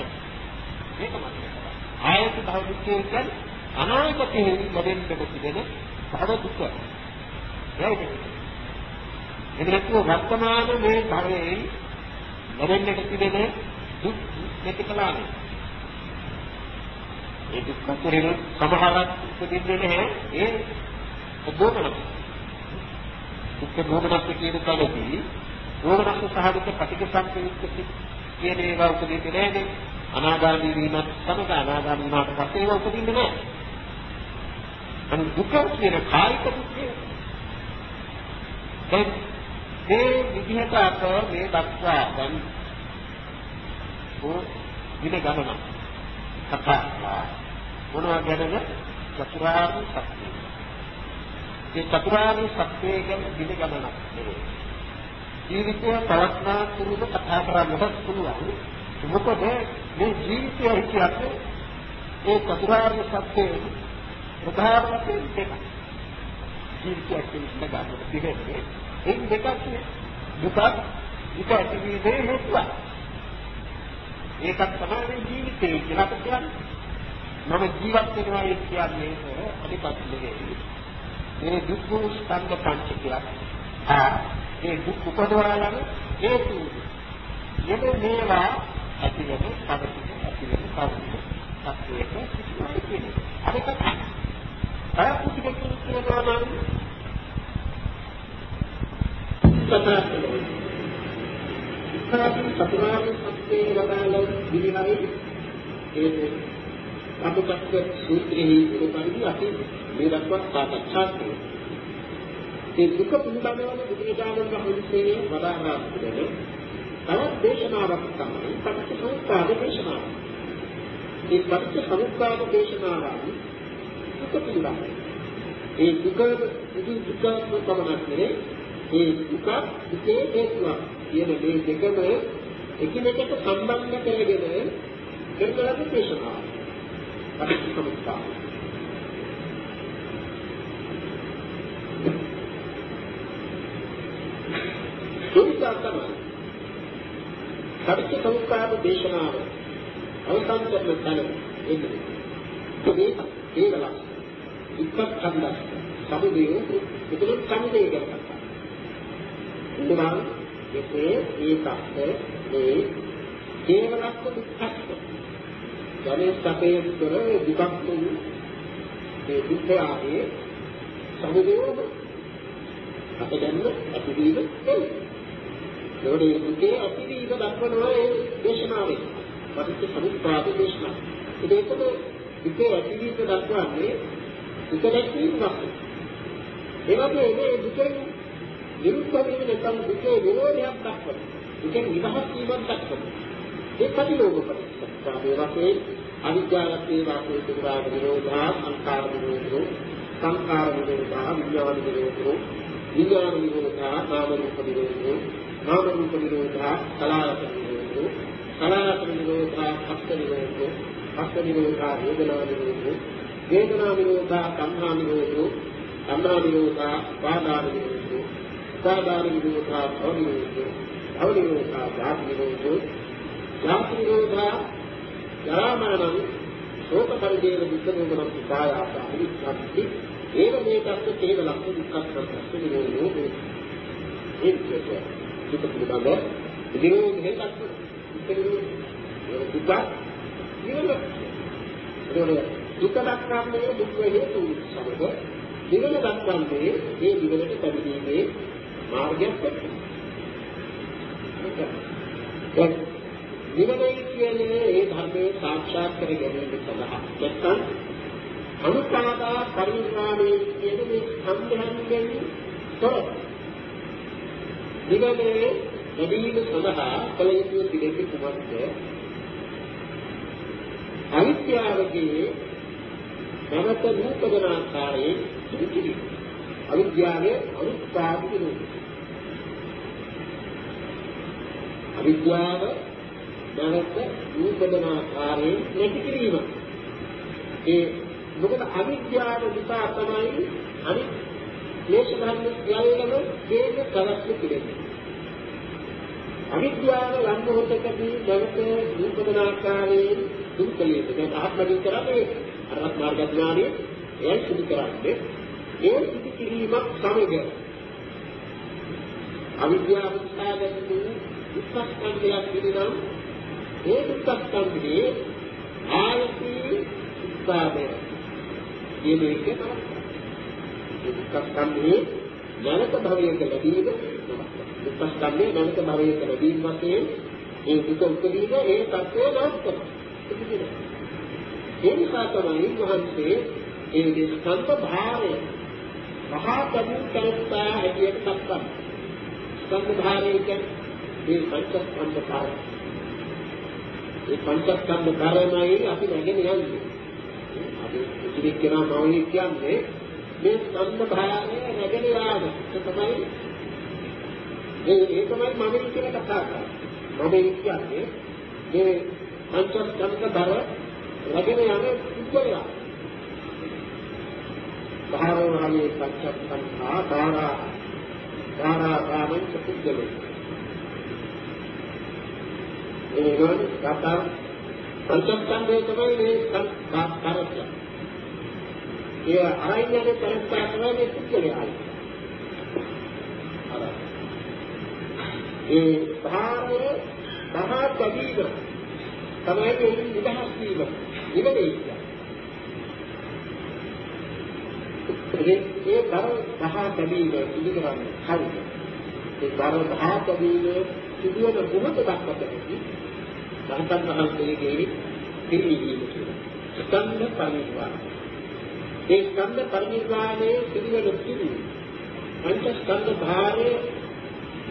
මේක මතක ආයති භව දුක්ඛ කියන්නේ අනාගතයේ ලැබෙන්න තිබෙන භව දුක ඒක එදිනෙක වර්තමාන මේ භවයේ ලැබෙන්නට තිබෙන දුක් මෙතිකලානේ ඒ දුක් කතරේ සමහරක් උපදින්නේ නැහැ ඒ දුකනක් දුක් දුකනක් කියන කලදී රෝගනස්ස සහගත පටික සංකේත කියන ඒවා උපදින්නේ නැහැ අනාගාමී වීමත් සමග අනාගාමී වුණාට පස්සේ ඒක උපදින්නේ නැහැ. අනිත් දුක කියන කායික දුකේ දැන් මේ විදිහට අප මේ දක්වා දැන් ඕ දින ගණන කතා මොනවා ගැනද චතුරාර්ය සත්‍යය. මේ චතුරාර්ය සත්‍යය ගැන දින ගණනක් නෙවෙයි. ජීවිතය පවත්නා තුරුද කතා කරන්නට පුළුවන්. මොකද මේ ජීවිතය කියන්නේ ඒ චතුරාර්ය සත්‍යයේ ප්‍රධාන වශයෙන් දෙකක්. ජීවිතයක් කියන ගන්නට තිබෙන්නේ ඒ දෙකක් දුක දුක ඇතිවීමේ හේතුව. ඒකත් තමයි ජීවිතය කියලා කියන්නේ. මම ජීවත් වෙනවා කියන්නේ අනිපත්ලෙයි. මේ දුක් ස්කන්ධ පංචකයක්. ආ ඒ දුක් උපදවා යන හේතු. මෙන්න මේවා ඇති වෙන පරිදි ඇති වෙන පරිදි සත්‍යයක සිදුවයි කියන්නේ. අනික අයකුත් දෙකක් කියනවා නම් සතරක් ඉස්සරහින් චතුරාර්ය සත්‍යයේ වදාළ විදිහයි ඒ අපකත්ව සූත්‍රයේ උපරිදි අපි මේ දක්වා සාකච්ඡා කරනවා. ඒ දුක පිළිබඳව බුදුරජාණන් වහන්සේ වදාළා පිළිබඳ තවත් දේශනාවක් තමයි පටිච්චසමුප්පාද දේශනාව. ඒ පටිච්චසමුප්පාද දේශනාවයි දුක පිළිබඳව. ඒ දුක දුක දුක පමණක් නෙවෙයි ඒ දුක දුකේ හේතුවක් කියන මේ දෙකම එකිනෙකට සම්බන්ධ කරගෙන කරන ලද දේශනාවක්. පටිච්චසමුප්පාද. දුක්ඛ තමයි. පටිච්චසමුප්පාද දේශනාව අවසන් කරන තැන එන්නේ. මේ කේවල දුක්ඛ ඡන්දස් සමුදය උතුරු ඡන්දය කරනවා. උදාන මෙසේ මේ සත්‍ය මේ කේවලස්ස දුක්ඛස්ස ධනේ සපේ කර දුකක් නෙවෙයි මේ දුක්ඛ ආදී සමුදයම අප දැන්න අතිදීව එයි ඒවලේ දුකේ අතිදීව දක්වනවා ඒ දේශනාවේ පටිච්ච සමුප්පාද දේශනාව ඒකම දුකේ අතිදීව දක්වන්නේ දුක දැක්වීමක් ඒ වගේ මේ දුකෙන් විරුද්ධ වීම නැත්නම් දුකේ විරෝධයක් දක්වන. දුකෙන් නිදහස් වීමක් දක්වන. ඒ ප්‍රතිලෝම ප්‍රතිස්ථාපේ වශයෙන් අවිද්‍යාවත් ඒ වාසේ දුරාග විරෝධා සංකාර විරෝධෝ සංකාර විරෝධා විඥාන විරෝධෝ විඥාන විරෝධා නාම රූප විරෝධෝ නාම රූප විරෝධා කලායත විරෝධෝ කලායත විරෝධා අස්ස විරෝධෝ අස්ස විරෝධා වේදනා විරෝධෝ වේදනා විරෝධා සංහා විරෝධෝ සංහා විරෝධා වාදාන විරෝධෝ උපාදාන විරෝධා භව විරෝධෝ භව විරෝධා ජාති විරෝධෝ ජාති විරෝධා ජරා මරණං ශෝක පරිදේව දුක්ඛෝමනං උපායාස අනිත්‍යති ඒව මේකත් තේව ලක්ෂ දුක්ඛ ප්‍රත්‍යක්ෂ විරෝධෝ ඒකද දුක පිළිබඳ විරෝධයෙන් දක්වන දුක. විරෝධ දුක දක්වන්නේ දුක් හේතු සමග දිවන දක්වන්නේ මේ දිවනට පැමිණීමේ මාර්ගයක් දැන් නිවනයි කියන්නේ ඒ ධර්මයේ සාක්ෂාත් කර ගැනීම සඳහා නැත්නම් අනුපාදා පරිණාමයේ කියන මේ සම්බන්ධයෙන් තොර නිවනේ ලැබීම සඳහා කල යුතු පිළිවෙත් කුමක්ද අවිද්‍යාවගේ නැවත නූපදන ආකාරයේ පිළිගනි අවිද්‍යාවේ අනුපාදිත නූපදන අවිද්‍යාව නැවත නූපදනාකාරයෙන් නැති කිරීම. ඒ මොකද අවිද්‍යාව නිසා තමයි අනිත් ක්ලේශ ධර්ම සියල්ලම හේත කරස්තු පිළිගන්නේ. අවිද්‍යාව යම් මොහොතකදී නැවත නූපදනාකාරයෙන් දුරු කළේ. දැන් ආත්මදින් කරන්නේ අරහත් මාර්ග ඥානයේ එයයි සිදු කරන්නේ. ඒ සිදු කිරීමක් සමග අවිද්‍යාව නිසා දැක්වූ දුක්ඛස්කන්ධයක් පිළිනම් ඒ දුක්ඛස්කන්ධයේ ආයතී උත්පාදය කියන එක තමයි දුක්ඛස්කන්ධයේ නැවත භවයක ලැබීම දුක්ඛස්කන්ධයේ නැවත භවයක ලැබීම වශයෙන් ඒ දුක උපදීන ඒ තත්ත්වය නවත්වනවා පිළිගන්නේ. ඒ නිසා තමයි වහන්සේ ඒ ස්කන්ධ භාරය මහා කවි කරත්තා හැටියට දක්වන්නේ. ස්කන්ධ භාරය කියන්නේ මේ පංචස්කන්ධ භාරය. ඒ පංචස්කන්ධ භාරයමයි අපි නැගෙන යන්නේ. අපි ඉතිරි කෙනා මෞලික කියන්නේ මේ ස්කන්ධ භාරය නැගෙන යාම. ඒක තමයි ඒ ඒ තමයි මම කියන කතාව. මම කියන්නේ මේ පංචස්කන්ධ භාර නැගෙන යන පුද්ගලයා. භාවනාවේ පච්චප්පන්නා බාරා බාරා ගාමං චතුද්දලෝ එනෝන කතා පංචස්කන්ධය තමයි මේ කාර්යය. ඒ අරයියනේ පරස්පර තමයි මේ පුද්ගලයා. ඒ භාවය මහා කවීව තමයි මේ නිදහස් වීම. ඉවදේ ඒ ඒ බර මහා කවීව පිළිගන්නේ හරිද? ඒ බර මහා කවීව සිදුවන මොහොත දක්වත හැකි රහතන් වහන්සේගේ පිළිවීම කියලා. ස්කන්ධ පරිනිර්වාණ. ඒ ස්කන්ධ පරිනිර්වාණයේ සිදුවන පිළි පංච ස්කන්ධ භාරය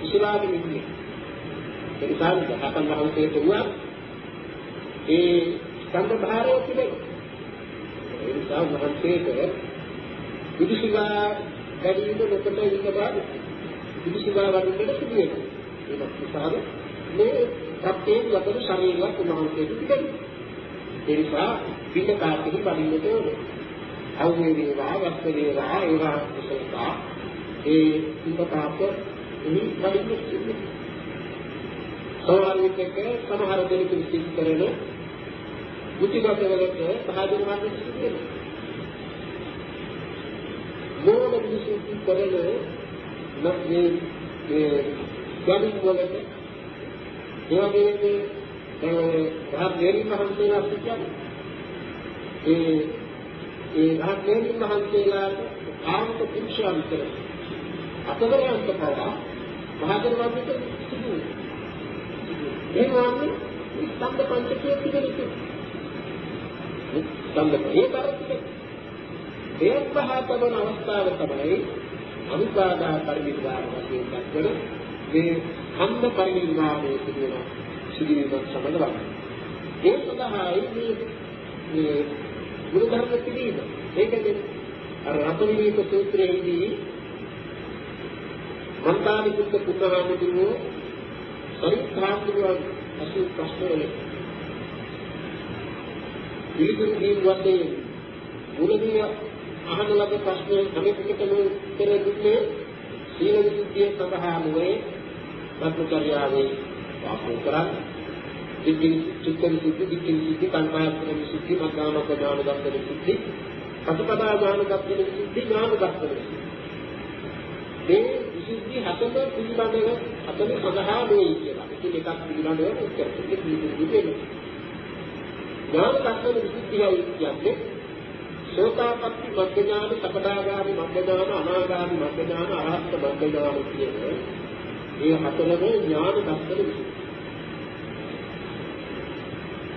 විසලාගෙන ඉන්නේ. ඒ නිසා රහතන් වහන්සේට වුණා ඒ ස්කන්ධ භාරය පිළිගන්න. ඒ නිසා වහන්සේට විදුසිවා වැඩිම නොකොට ඉන්නබා විදුසිවා වඩන්නට සිදු වෙනවා. ඒක නිසාද මේ සත්‍යයෙන් යතර ශරීරයක් උන්වහන්සේට තිබෙනවා. ඒ නිසා පිට කාටිහි වඩින්නට ඕනේ. අවුවේ වේවා, වස්ත වේවා, ඒවා කුසලතා ඒ පිටකාප එහි වඩින්න සිදුවේ. සමහර විටක සමහර දෙනෙකු විශ්ිත කරන මුචිගතවලට පහදින මාර්ග සිදු වෙනවා. මොන මිනිස්සු කරන මේ මේ ගැමින් වලට ඒ වගේම ඒ රහත් දෙවියන් වහන්සේලා කියන්නේ ඒ ඒ රහත් දෙවියන් වහන්සේලාට ආන්ත පුරුෂයා විතර අතවරයන්ට පවා මහතර වර්ගයට සිදුවේ. ඒ වන්නේ ස්කන්ධ පංචකයේ තිබෙන එක. ස්කන්ධ ඒ තරතික ඒ පහතවන අවස්ථාව තමයි අනුපාදා පරිවිදාන වශයෙන් දක්වන මේ ඛණ්ඩ පරිනිර්වාණය කියන සිදුවීමත් සමග ඒ සඳහායි මේ මේ ගුරු ධර්ම පිළිම ඒකද අර රතනීක සූත්‍රයේදී මන්තානි කුත් පුත්‍රහාමුදුරුවෝ සරිත්‍රාමුදුරුවන් අසු ප්‍රශ්නවල. පිළිතුරු දීම වශයෙන් මුලදී අහන ලද ප්‍රශ්න සමිතිකටම උත්තර දුන්නේ සීල විසුද්ධිය සඳහා නොවේ භ්‍රමචර්යාවේ වාසය කරන්නේ. සිද්ධි චිත්ත විසුද්ධි දික්ඛ විසුද්ධි සංකායතන විසුද්ධි මග්ගාමග්ග ඥාන දර්ශන විසුද්ධි පටිපදා ඥාන දර්ශන විසුද්ධි ඥාන දර්ශන විසුද්ධි. මේ විසුද්ධි හතම පිළිබඳව හතම සඳහා නොවේ කියලා. ඉතින් එකක් පිළිබඳව උත්තර දෙන්න ඥාන දර්ශන විසුද්ධියයි කියන්නේ සෝතාපට්ටි මග්ග ඥාන, සකදාගාමි මග්ග ඥාන, අනාගාමි මග්ග ඥාන, අරහත් මග්ග ඥාන කියන මේ හතරම ඥාන දර්ශන විසුද්ධි.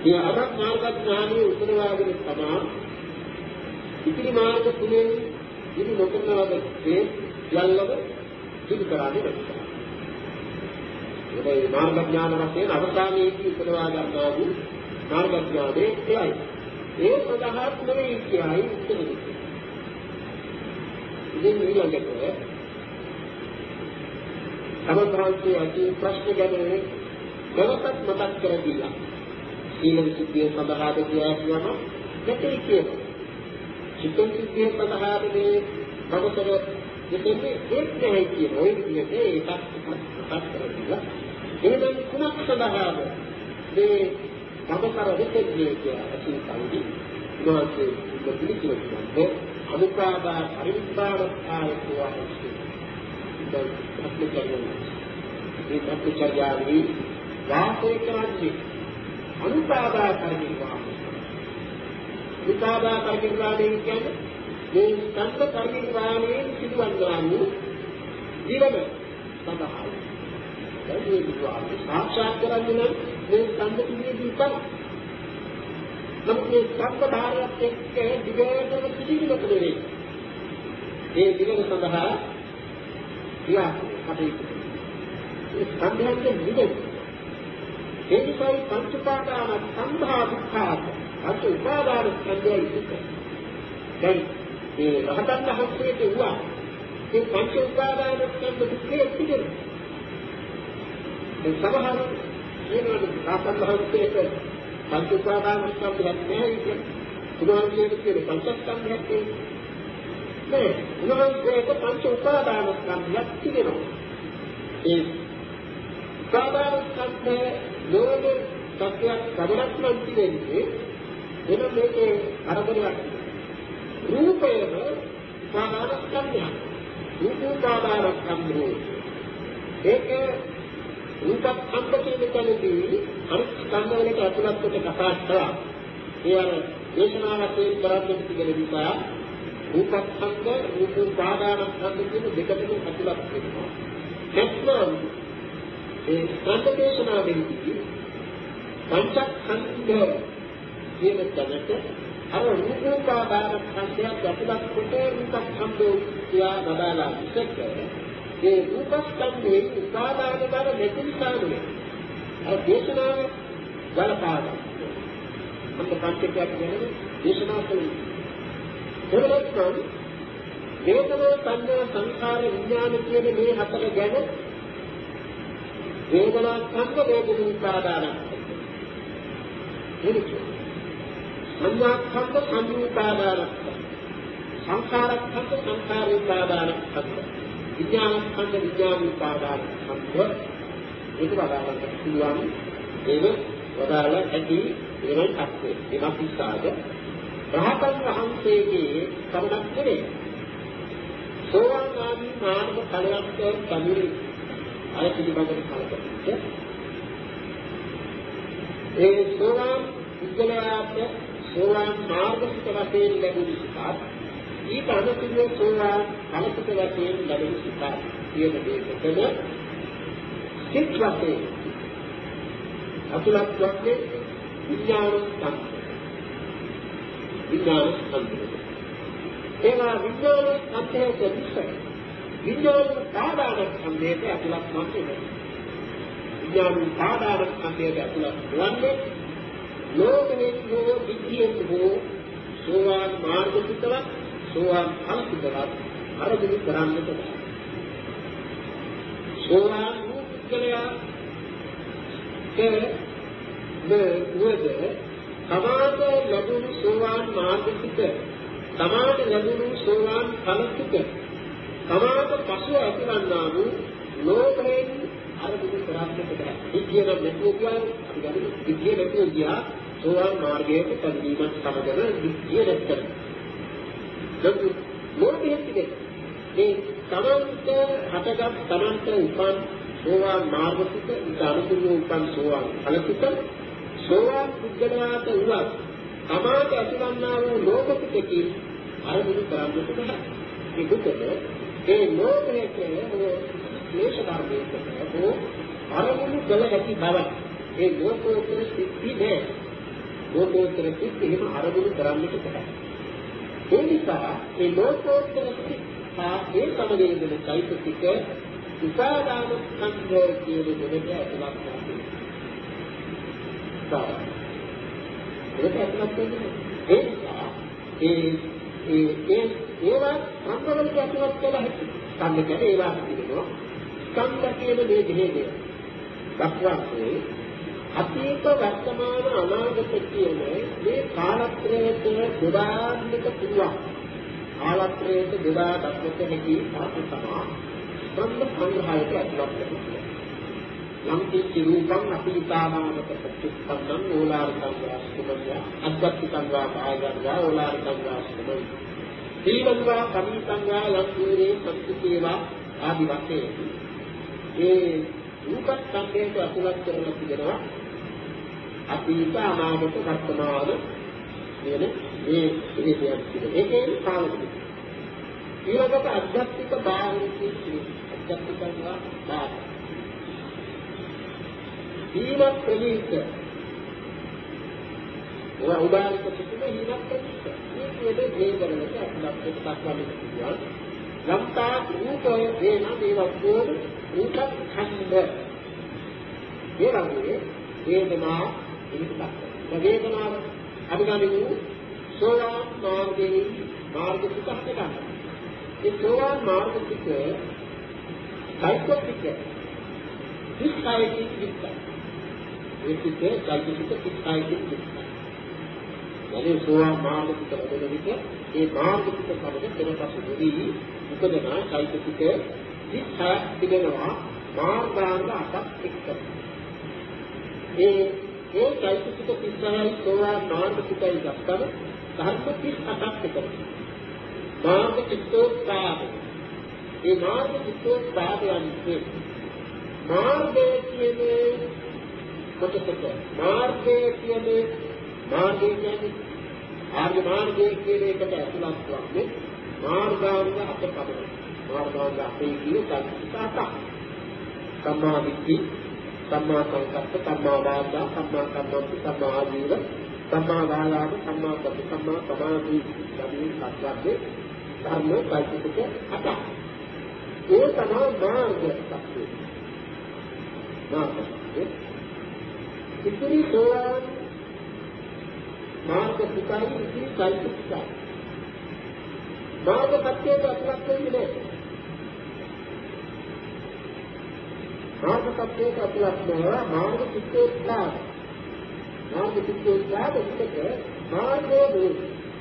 මේ අරහත් මාර්ග ඥානිය උපදවාගෙන තමයි ඉතිරි මාර්ග තුනෙන් ඉදි නොකරනවද ඒ යල්ලව සිදු කරන්නේ නැහැ. ඒ මාර්ග ඥාන වශයෙන් අවසානයේදී උපදවා ගන්නා වූ මාර්ග ඥානයේ එයයි. ඒ සඳහාත් නෙවෙයි කියයි උත්තර ඉතින් ඊළඟට සමන්ත්‍රාන්තයේ ඇති ප්‍රශ්න ගැන ගලපත් මතක් කර දීලා සීල විසුද්ධිය සඳහාද කියලා කියනවා නැtei කියනවා චිත්ත විසුද්ධිය සඳහාද මේ භවතර දෙන්නේ ඒත් නැහැ කියන ඔය විදිහට ඒකත් මතක් කර දීලා එහෙනම් කුමක් සඳහාද? මේ සමතර දෙකේ කියලා ඇති කවුද? උන්වහන්සේ පිළිතුරු කියන්නේ අනුපාදා පරිපාද ආයතෝවා දැන් අත්‍යචර්යයි මේ අත්‍යචර්යාවේ වාසය කරන්නේ අනුපාදා පරිපාද අනුපාදා පරිපාදේ කියන්නේ මේ සංක පරිපාදයේ සිදුවන්නා වූ ජීවන සඳහායි ඒ විද්‍යාව සාක්ෂාත් කරගන්න මේ සම්පූර්ණ දීපක් නමුත් මේ සම්පදායත් එක්ක දිගටම පිළිගන්නට දෙන්නේ. ඒ දිගට සඳහා ක්‍රියා කටයුතු. ඒ සම්බන්ධයෙන් නිදෙයි. ඒ නිසා පංච උපාදාන සම්භාවිතාත පංච උපාදාන ස්කන්ධයයි ඉතික. දැන් මේ රහතන් වහන්සේට වුණා මේ පංච උපාදාන ස්කන්ධ දුකේ පිළිදෙන. ඒ සමහර කියනවා රහතන් වහන්සේට පංච උපාදාන ස්කන්ධයක් නැහැ කියන්නේ. උදාහරණයක් කියන පංචස්කන්ධයක් නේ. උන්වහන්සේට පංච උපාදාන ස්කන්ධයක් තිබෙනවා. ඒ උපාදාන ස්කන්ධය ලෝකේ සත්‍යයක් සමරක් නම් තිබෙන්නේ එන මේකේ අරබලයක්. රූපයම උපාදාන ස්කන්ධයක්. රූප උපාදාන ස්කන්ධය. ඒක රූපස්කන්ධ කියන තැනදී අනිත් ස්කන්ධ වලට අතුලත් කොට කතා කරා. ඒ අර දේශනාවකේ කරන්නේ තිබෙන නිසා රූපස්කන්ධ රූප උපාදානස්කන්ධ කියන දෙකටම අතුලත් වෙනවා. එක්නම් ඒ ස්කන්ධ දේශනාවෙන්දී පංචස්කන්ධ කියන තැනට අර රූප උපාදානස්කන්ධය අතුලත් කොට රූපස්කන්ධය කියා බදාලා ඉස්සෙල්ලා ඒ රූපස්කන්ධයේ උපාදාන බව නැති නිසා නෙවෙයි. අර දේශනාවේ බලපාන. අපේ පංචකයක් කියන්නේ දේශනා කළේ. එවලත්නම් වේදනා සංඥා සංඛාර විඥාන කියන මේ හතර ගැන වේදනා සංක වේදනා උපාදාන. එනික සංඥා සංක සංඥා උපාදාන. සංඛාර සංක සංඛාර උපාදාන. විඥානස්කන්ධ විඥාන උපාදාන සම්පත ඒක වදාළා පුළුවන් ඒක වදාළා ඇති ඒවයි අත්වේ ඒවත් ඉස්සාද රහතන් වහන්සේගේ කරුණක් නෙවේ. සෝවාන් ආදී මාර්ග ඵලයක් තමයි අය පිළිබඳව කලකට ඒ සෝවාන් විද්‍යාලයට සෝවාන් මාර්ගික වශයෙන් ලැබුණු සිතත් ඊට අනුකූලව සෝවාන් අනුකූල වශයෙන් ලැබෙන සිත කියන දෙයකම සිත් වශයෙන් අතුලත් වශයෙන් විඥාන සංස්කෘත විඥාන සංස්කෘත ඒවා විඥාන සංස්කෘතයේ විශ්ය විඥාන සාධාන සම්මේත අතුලත් වශයෙන්. විඥාන සාධාන සම්මේත අතුලත් වන්නේ ලෝකෙන්නේ හෝ විද්‍යෙන් හෝ සෝවාන් මාර්ග පිටවත් සෝවාන් ඵලසිතවත් අරමුණු කරන්නට බෑ. සෝවාන් වූ පුද්ගලයා නුවද සමාද ලැබුණු සෝවාන් මාර්ගසිත සමාද ලැබුණු සෝවාන් ඵලසිත සමාද පසු ඇතිවන්නා වූ ලෝකයෙන් අරමුණු කරන්නට බෑ. විද්‍ය නම් නැතුව කියන්නේ අපි ගන්නේ විද්‍ය නැතුව ගියා සෝවාන් මාර්ගයේ පැමිණීමත් සමගම විද්‍ය නැත්තර ලොකු ලෝභය තිබෙනවා. මේ තමන්ට හටගත් තමන්ට උපන් සෝවාන් මාර්ගසිත ඊට අනුකූලව උපන් සෝවාන් ඵලසිත සෝවාන් පුද්ගලයාට උවත් තමාට ඇතිවන්නා වූ ලෝකසිතකින් අරමුණු කරන්නට බෑ. ඒකද ඒ ලෝකයේ ක්ලේශ ධර්මයකට හෝ අරමුණු කළ හැකි බව ඒ ලෝකෝත්තර සිද්ධි නෑ. ලෝකෝත්තර සිද්ධි එහෙම අරමුණු කරන්නට බෑ. ඒ නිසා මේ ලෝකෝත්තර සහ ඒ සමගයෙන් වෙන চৈতසික උපාදාන ස්කන්ධය කියන දෙකට ඇතුළත් වෙනවා. ඒක ඇතුළත් වෙන්නේ ඒ නිසා ඒ ඒ ඒ ඒවා සම්පූර්ණ ඇතුළත් කළ හැකි. ස්කන්ධ කියන්නේ ඒවා පිළිගන්නවා. ස්කන්ධ කියන මේ දෙහි දක්වන්නේ අතීත වර්තමාන අනාගත කියන මේ කාලත්‍රයට බෙදාන්නට පුළුවන්. කාලත්‍රයට බෙදා දක්වත හැකි තාපු තමා බ්‍රහ්ම සංග්‍රහයට ඇතුළත් වෙනවා. යම් කිසි රූපං අපීතානාගත ප්‍රතිපන්නං ඕලාරිකං වාස්තුමය අද්වත්තිකං වා කායං වා ඕලාරිකං වාස්තුමය සීලං වා කමිතං වා යම් දූරේ සම්පූර්ණේවා ආදි වශයෙන් ඒ රූප සංකේත අතුලත් කරලා තිබෙනවා අතීත අනාගත වර්තමාන කියන මේ ඉතිරියක් තිබෙනවා. ඒකෙන් කාලෙක. ඊළඟට අධ්‍යාත්මික බාහිර කියන්නේ අධ්‍යාත්මිකව බාහිර. ඊම ප්‍රණීත ඒ උදාහරණයක් තිබුණේ හිණක් ප්‍රතික්ෂ. මේ කියන්නේ වේදනකට අත්ලක් දක්වන්න පුළුවන්. යම්තා රූපය වේන මේවා කොහොම රූප ඛණ්ඩ. ඒ වගේ වේදනා ඉනිපත්. වේදනාව අනුගමනය සෝවාන් මාර්ගයේ මාර්ග සුඛ ගන්න. ඒ සෝවාන් මාර්ග සුඛ සයිකොටික සිස්කයිටික් විස්තර. ඒ සිතේ සයිකොටික් සිස්කයිටික් විස්තර. යන්නේ සෝවාන් මාර්ග සුඛ ලැබෙන විට ඒ මාර්ග සුඛ සමග පෙරපසු දෙවි උපදනා සයිකොටික් සිස්කයි තිබෙනවා මාර්ගාංග අටක් එක්ක. ඒ ඒ චෛතසික 36යි සෝවාන් මාර්ග පිටයි ගත්තම ධර්ම 38ක් එකතු. මාර්ග චිත්තෝත්පාද. ඒ මාර්ග චිත්තෝත්පාදයන්ගේ මාර්ගය කියන්නේ කොටසක මාර්ගය කියන්නේ මාර්ගය කියන්නේ ආර්ය මාර්ගය කියන එකට ඇතුළත් වන්නේ මාර්ගාංග අප පදයි. මාර්ගාංග අපේ කියන චෛතසික 8ක්. සම්මා දිට්ඨි සම්මා සංකප්ප, සම්මා වාචා, සම්මා කම්මන්ත, සම්මා ආජීව, සම්මා වායාම, සම්මා සති, සම්මා සමාධි යන්නේ සත්‍යයේ ධර්ම කල්පිතක අට. ඒ තමයි මාර්ග සත්‍යය. මාර්ග සත්‍යය. ඉතිරි සෝවාන් මාර්ග පිටයි ඉතිරි කල්පිතයි. මාර්ග සත්‍යයට අත්ලක් වෙන්නේ නැහැ. මාර්ග සත්‍යයට අතුලක් නෑ මාර්ග චිත්තෝත්පාද මාර්ග චිත්තෝත්පාද පිටක මාර්ගයේ වේ.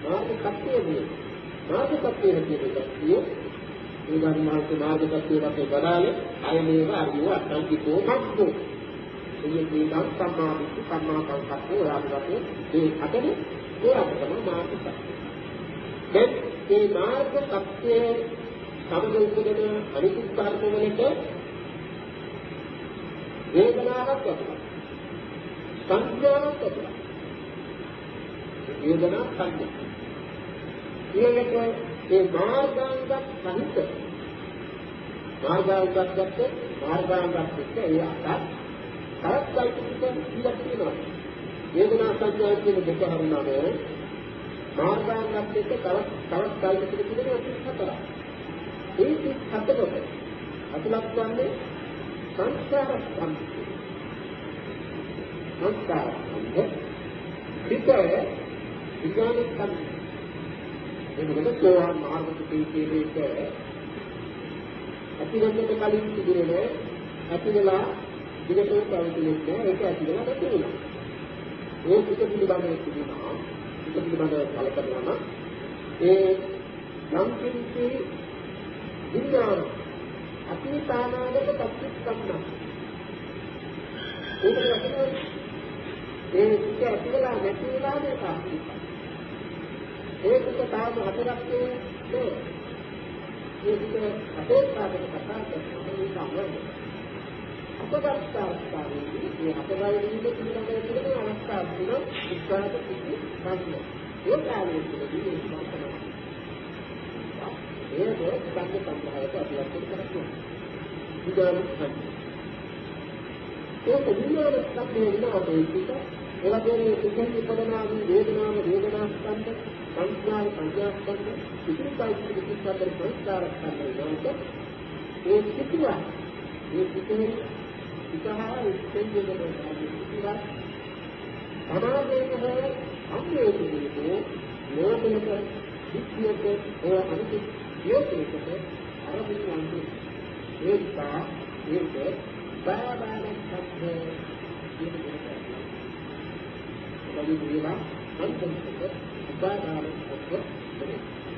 මාර්ග සත්‍යයේ වේ. මාර්ග සත්‍යයේ කියනකතිය ඒ ධර්මාර්ථ මාර්ග සත්‍යයේ වගේ බදාලේ අයමේව අරියෝ අත්‍යන්තිකෝ මග්ගෝ. එයේ දීනම් සම්මාදිට සම්මා සංකප්පෝ රාමගතේ මේ අතනේ ඒ අතම මාර්ග සත්‍ය දැන් මේ මාර්ග සත්‍යයේ සමග උපදෙන අනිකුත් ධර්ම වලට වේදනාවක් ඇතිවෙනවා. සංඥාවක් ඇතිවෙනවා. වේදනා සංඥා. ඊළඟට මේ මාර්ගාංග සහිත මාර්ගාංගයක් ගත්ත මාර්ගාංගයක් එක්ක ඒ අතත් තවත් කල්පිත ඉලක්ක වෙනවා. වේදනා සංඥා කියන දෙක හරිනම මාර්ගාංගයක් එක්ක තවත් තවත් කල්පිත තිබෙනවා 34. ඒ 34 අතුලක් වන්නේ සංස්කාර සම්පති සංස්කාර සම්පති පිට විඥාන සම්පති එනකොට සෝවාන් මාර්ග පිටේක අතිරෙන්නට කලින් තිබුණේ ඇතිවලා දිගටම පවතින්නේ ඒක ඇතිවලා නැතිවෙනවා ඒ පිට පිළිබඳව තිබුණා පිට පිළිබඳව කලකරනවා ඒ නම් කිසි විඥාන අතීතානාගත පච්චස්කන්ධ. ඒක වශයෙන් ඒ පිට ඇතිවලා නැති වෙලා මේක ඒකක තාම හතරක් නේ ඒ පිට අපේක්ෂාවට කතා කරනවා මේක අමරයි. අපගතස්ථානයේ මේ හතරයි වීම පිළිබඳව තිබෙන අවස්ථා තුන උත්සාහක කිසි ප්‍රශ්න. ඒ කාලයේ තුලදී මේ සම්පූර්ණ ඒක සංඝ සම්භාවයට අධ්‍යයනය කරනවා. විදාන සංඝ. ඒක විඥාන සම්පූර්ණ වෙනවා ඒක. එවැගේ සුඛින් උපදනාදී වේදනාම වේදනා ස්කන්ධ, සංඥා සංඥා ස්කන්ධ, ඉතිරිපයි ඉතිරිපතර සංස්කාර ස්කන්ධ වෙනකොට ඒ කිතුවා මේ කිතුවේ ඉතහා උත්සේජනය කරනවා. සමාධියේ අම්මේදී ලෝකෙක විද්‍යාවට ඔය අනිත් යෝගයකට අරමුණු වන්නේ ඒක ඒක බාබාන සත්‍ය කියන දෙයක්. ඒකයි මේවා අන්තර්ගත බාබාන සත්‍ය.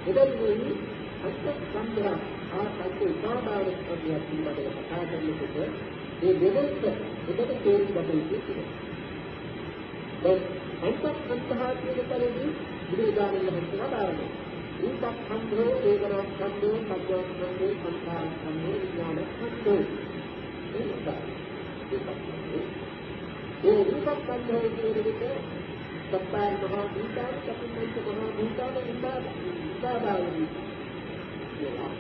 එදෙන්නේ අත්ත සම්බර ආ සත්‍ය බාබාන සත්‍ය පිළිබඳව කතා කරනකොට මේ දෙවෙනි එකට තේරුම් ගත යුතුයි. දැන් අන්ත අන්තහා කියන තැනදී බුදුදානන් වහන්සේ වදාළා රූපස්කන්ධෝ වේදනාස්කන්ධෝ සංඥාස්කන්ධෝ සංඛාරස්කන්ධෝ විඥානස්කන්ධෝ ඒ රූපස්කන්ධෝ කියන විට සත්තාර මහා භූතාන චතුම්මංච මහා භූතාන විපාද විපාදාවි කියලා.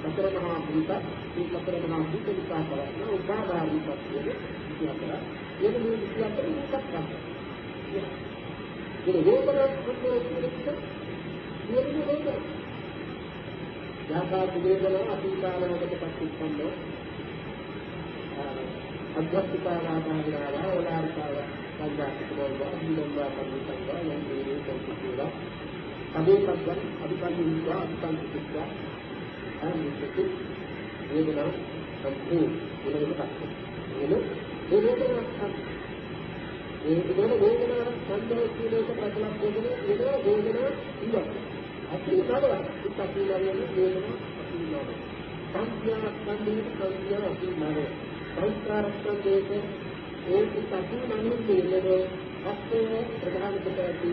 සතර මහා භූත මේ සතර මහා භූත විපාක කරන උපාදාන විපාක කියන විදිහට එන මේ විදිහට රූපස්කන්ධ ඒ වේදනා ස්කන්ධය කියන එක සියලුම වේදනා. යාකාත් වේදනා අතීතාරමකට පස්සෙන්න අධ්‍යාත්මිකාවාදානවා ඕලාරිකාවා සංජාතිකවා අභිනන්දා පරිසංවා යම් දේ සංකේතවා අදේකද්දන් අධිපන්නිවා අධිපන්නිවා අනිත්‍ය වේදනා සම්පූ වෙනකට පස්සේ එන ඒ වේදනා ඒ ඉගෙන වේදනා සම්බන්ධ කියන එක ප්‍රකලක් දෙන්නේ ඒක වේදනා ඉවත් අපි නඩව ඉස්සත් කියන්නේ වේදනා අපි නඩව සංඥා සම්බන්ධ සංඥා අපි නඩව සංස්කාර සම්බන්ධයේ ඒ ඉස්සත් නනුන්නේ අස්තේ ප්‍රධාන කොට ඇති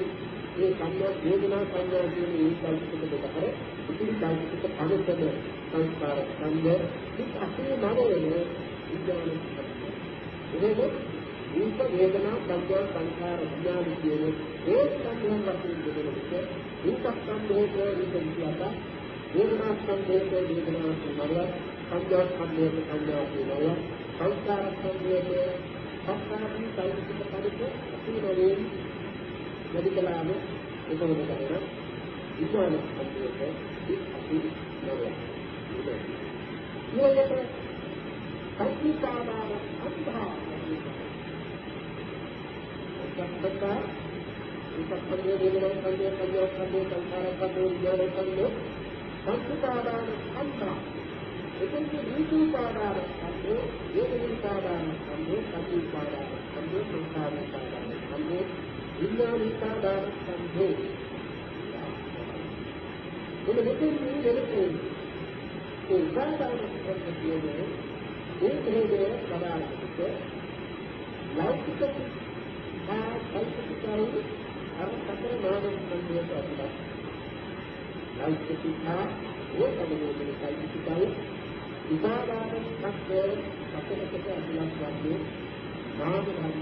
මේ සංඥා වේදනා සංඥා කියන මේ කල්පිත දෙක හර ඉතිරි කල්පිත අනුතම සංස්කාර සංඥා මේ අපේ නඩවනේ විඥාන එහෙනම් රූප වේදනා සංඥා සංඛාර විඥාන කියන ඒ සංඥා වශයෙන් දෙකකට රූප සංදේශ විදිහට වේදනා සංදේශ වේදනා සංවර සංඥා සංදේශ සංඥා කියනවා සංස්කාර සංදේශ සංස්කාරී සායිතික පරිච්ඡ අසීරයෙන් වැඩිකලාම උපමන කරන විඥාන සංදේශ අපි නෝය ඊළඟට සංකීර්ණතාවය අන්තහා සම්පත්තා විපස්සනා වේදනා සංඥා සංඥා සංඥා සංකාර සංඥා විඥාන සංඥා සංස්කාරාන අන්තහා එතෙන්දී නීතිපාදාන සංඥා වේදනිපාදාන සංඥා සංකීර්ණපාදාන සංඥා සංකාරපාදාන සංඥා විඥානිපාදාන සංඥා එන්න මෙතෙන්දී වෙන්නේ ඒ උපාදාන සංඥා ඒ හේතුව සදාලකට ලෞකික ආ කල්පිතයි අර සතර මානව සම්බන්ධයට අපිට ලෞකික ආ ඒ කඩේ කල්පිතයි විපාදාන සත්‍ය සතරකට අභිලෂ වන්නේ නාම ධර්ම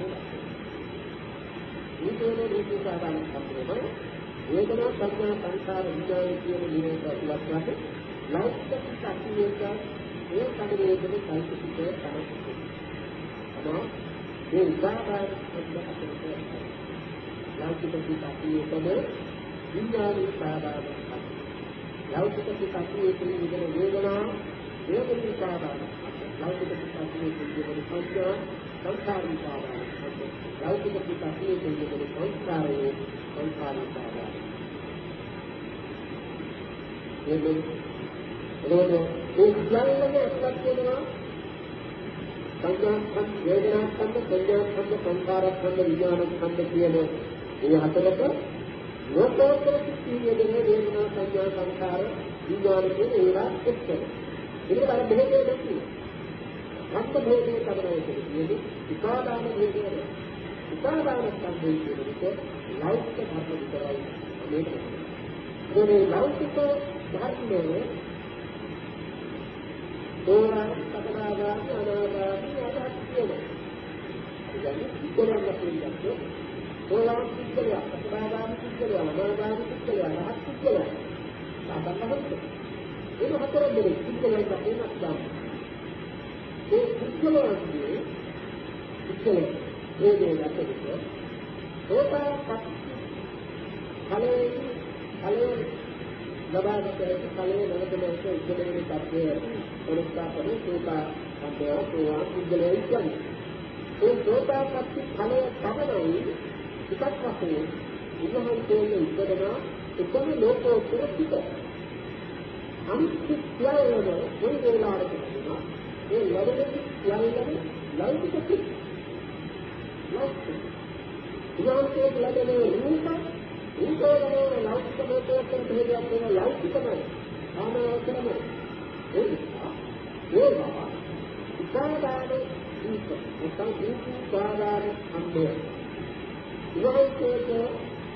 ඊටෝනේ දීපු සාධාරණ සම්පූර්ණ වේදනා සංඥා සංකාර විඥාන කියන නිරෝධ අභිලෂ වන්නේ ලෞකික සත්‍යයක ඒ සංවේදනේ කල්පිතේ තමයි. අනවා මේ උපාදාන සම්බන්ධ අපිට ලෞකික පිටාපියේ තමයි විඥානී සාදාන. ලෞකික පිටාපියේ කියන වේදනා වේදනී සාදාන. ලෞකික පිටාපියේ කියන සංඥා සංස්කාරී සාදාන. ලෞකික පිටාපියේ කියන සංස්කාරයේ සංස්කාරී සාදාන. එතකොට ඒ සියල්ලම එක්වත් වෙනවා සංඥාස්කන්ධ වේදනාස්කන්ධ සංඥාස්කන්ධ සංකාරස්කන්ධ විඥානස්කන්ධ කියන මේ හතරක ලෝකෝත්තර සිද්ධියේදී වේදනා සංඥා සංකාර විඥාන කියන ඒවා එක්කම. ඒක අර බෙහෙතේ දෙන්නේ රත්ත භේදයේ තමයි කියන්නේ. විපාදාන භේදයේ විපාදාන ස්කන්ධය කියන එක ලෞකික ධර්ම විතරයි මේක. ඒ ලෞකික ධර්මයේ තෝරා සකදාගාමි අනාගාමි අරහත් කියනවා. කියන්නේ ඉක්කොලන්න කියන්නේ තෝරා සිද්ධිය සකදාගාමි සිද්ධිය අනාගාමි සිද්ධිය අරහත් සිද්ධිය. සාධනහොත් ඒක හතර දෙනෙක් සිද්ධියෙන් වෙනස් ගන්න. ඒ සිද්ධියන්නේ සිද්ධිය ඒ දේ ගැටෙන්නේ තෝරා පත් කලේ කලේ ලබාගත හැකි කලේ නැවතම ඉක්කොලේ තත්ත්වය පුරස්කාරේ සෝතා සම්පේය සෝවා සිද්ධලේ කියන්නේ. ඒ සෝතාපට්ටි ඵලය පමණයි එකක් වශයෙන් උන්වහන්සේගේ ඉපදෙන එකම ලෝකෝත්තර පිට. අනිත් සියල්ලම කොයි වෙලාවකද කියනවා ඒ ලැබෙන සියල්ලම ලෞකික පිට. ලෞකික. උන්වහන්සේගේ ලැබෙන රූප රූපවල ලෞකික ලෝකෝත්තර භේදයක් වෙන ලෞකිකමයි. ආනාවචනමයි. ඒ ඒවා උපාදාන දීප නැත්නම් දීප උපාදාන සම්බය ඉවහල්කේක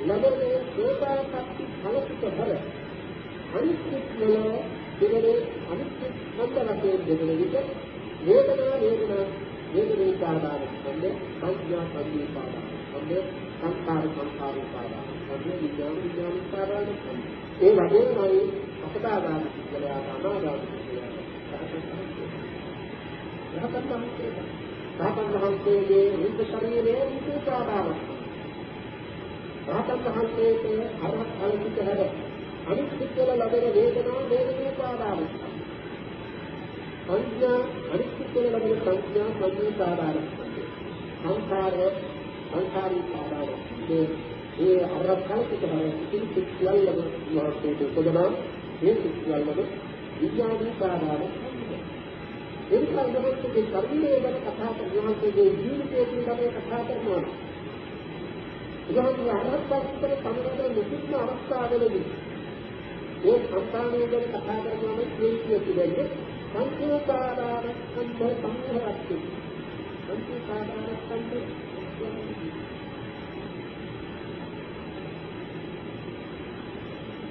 ලැබෙන සෝතාපට්ටි ඵලසිත බල අනිත්‍ය වල දෙවනේ අනිත්‍ය සම්බන්ධයෙන් දෙවන විට වේදනා වේදනා වේදනා උපාදාන සම්බය සංඥා සංඥා උපාදාන සම්බය සංකාර සංකාර උපාදාන. සම්බය විඥාන විඥාන උපාදාන සම්බය ඒ වගේමයි අපදාගාමී සිද්ධාය අනාගාමී රහතන් වහන්සේට. රහතන් වහන්සේගේ රුද්ධ ශරීරයේ විශේෂාභාව. රහතන් වහන්සේට අරහත් ඵලසිත හැර අනිත් සිත්වල ලැබෙන වේදනා වේදනා පාදාන සංඥා අනිත් සිත්වල ලැබෙන සංඥා සංඥා පාදාන සංඛාරය සංඛාරී පාදාන මේ ඒ අරහත් ඵලසිත හැර ඉතින් සිත්වලම මහත්කේ උපදනා මේ සිත්වලම විඥානී පාදාන ඒ නිසා ඉදමත්ගේ ශරීරය ගැන කතා කරනවාගේ ජීවිතය පිළිබඳව කතා කරනවා. උදාහරණයක් අරහත්පත්තර සම්බන්ධ මුසින්න අවස්ථාවලදී ඒ සංස්කාරය ගැන කතා කරනවා නම් මේ කියන්නේ සංකේතාදාන සම්බ සම්මහරක්ති. සංකේතාදාන සම්බ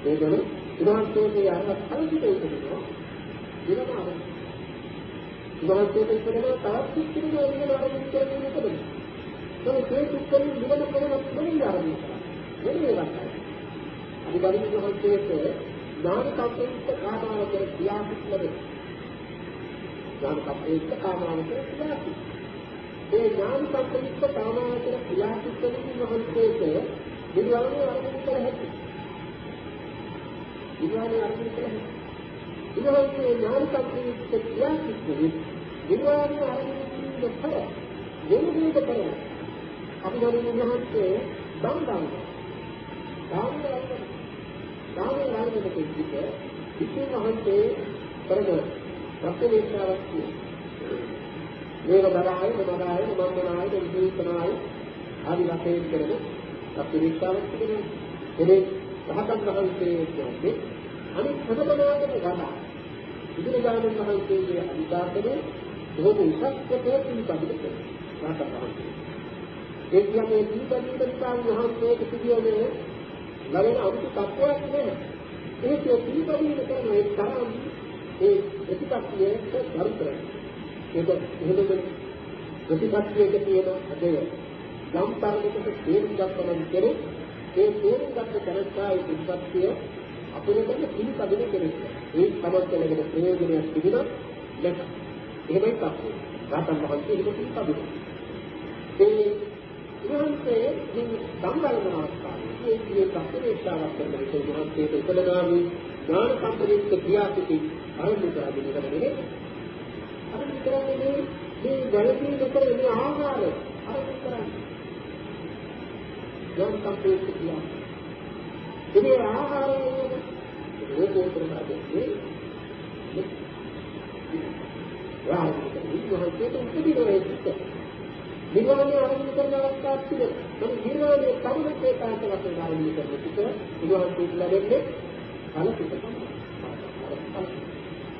ඒකනේ උදාහරණයක් අරහත් කල්පිතේ කියනවා. ඊළඟ උන්වහන්සේට ඉස්සරහට තවත් කිසිම නිවන ආරම්භ කරගෙන ඉපදෙනවා. ඒක ඒ කිසිම නිවන කරනවත් නෙවෙයි ආරම්භ කරන්නේ. වෙන්නේ නැහැ. අපි බලමු උන්වහන්සේට ඥාන කප්පේට කාමාවතර ක්‍රියාසිට ලැබෙනවා. ඥාන කප්පේට කාමාවතර ක්‍රියාසිට. ඒ ඥාන කප්පේට කාමාවතර ක්‍රියාසිට වලින් උන්වහන්සේට නිවන ආරම්භ කර හැකියි. නිවන ආරම්භ කර හැකියි. ඉතින් ඥාන කප්පේට ක්‍රියාසිට වලින් නිර්වාණය අරගෙන පෙර දෙවියන්ට පෙර අපි ගන්න උන්වහන්සේ දන් දාන දාන දාන දාන දාන දෙකකින් විශේෂ මහන්සේ කරන ප්‍රතිවේක්ෂාවක් මේක බරාය නමදාය මම්මනාය දෙවිසනාය ආදි වශයෙන් කරන ප්‍රතිවේක්ෂාවක් තිබෙනවා එනේ රහතන් වහන්සේ කියන්නේ අනිත් හැමදෙනාටම ගන්න බුදුරජාණන් වහන්සේගේ අධිකාරයේ බොහෝ උසස් කොටේ පිළිපදිත කරනවා. ඒ කියන්නේ පිළිපදිතතාව වහන්සේට සිදුවන්නේ ලැබෙන අමුතු තත්ත්වයක් නෙවෙයි. ඒක පිළිපදින කරන ඒ තරම් ඒ ප්‍රතිපත්තියේ ධර්මය. ඒක එහෙමද ප්‍රතිපත්තියක තියෙන අදය යම් තරමකට තේරුම් ගන්න කෙරේ ඒ තේරුම් ගන්න තරස්සා ඒ ප්‍රතිපත්තිය අපිට පිළිපදින කෙරේ. ඒ සමස්තලකට ප්‍රයෝජනයක් තිබුණා නැත්නම් එහෙමයි තත්ත්වය. රාතන් වහන්සේ ඒක පිළිපදිනවා. ඒ ඉවහන්සේ මේ සම්බලන අවස්ථාවේ මේ ප්‍රතිවේක්ෂාවක් කරන විට ඉවහන්සේට උපදනාමි ඥාන සම්ප්‍රේක්ෂ ක්‍රියාපිටි ආරම්භ කරගෙන ඉවරනේ. අර විතරනේ මේ වැරදි දෙකේ මේ ආහාරය ආරම්භ කරන්නේ. ඥාන සම්ප්‍රේක්ෂ ක්‍රියා. ඉතින් ආහාරය ඒකේ ප්‍රමාදයේ රාජික විද්‍යාවකට උපදිනවා ඒක. නිර්වාණය ආරම්භ කරන අවස්ථාවක් තිබෙනවා. නම් නිර්වාණය කවුරුත් ඒකාන්ත වශයෙන් ආරම්භ කරන පිට නිර්වාණයට ලැබෙන්නේ ඵලසිත තමයි.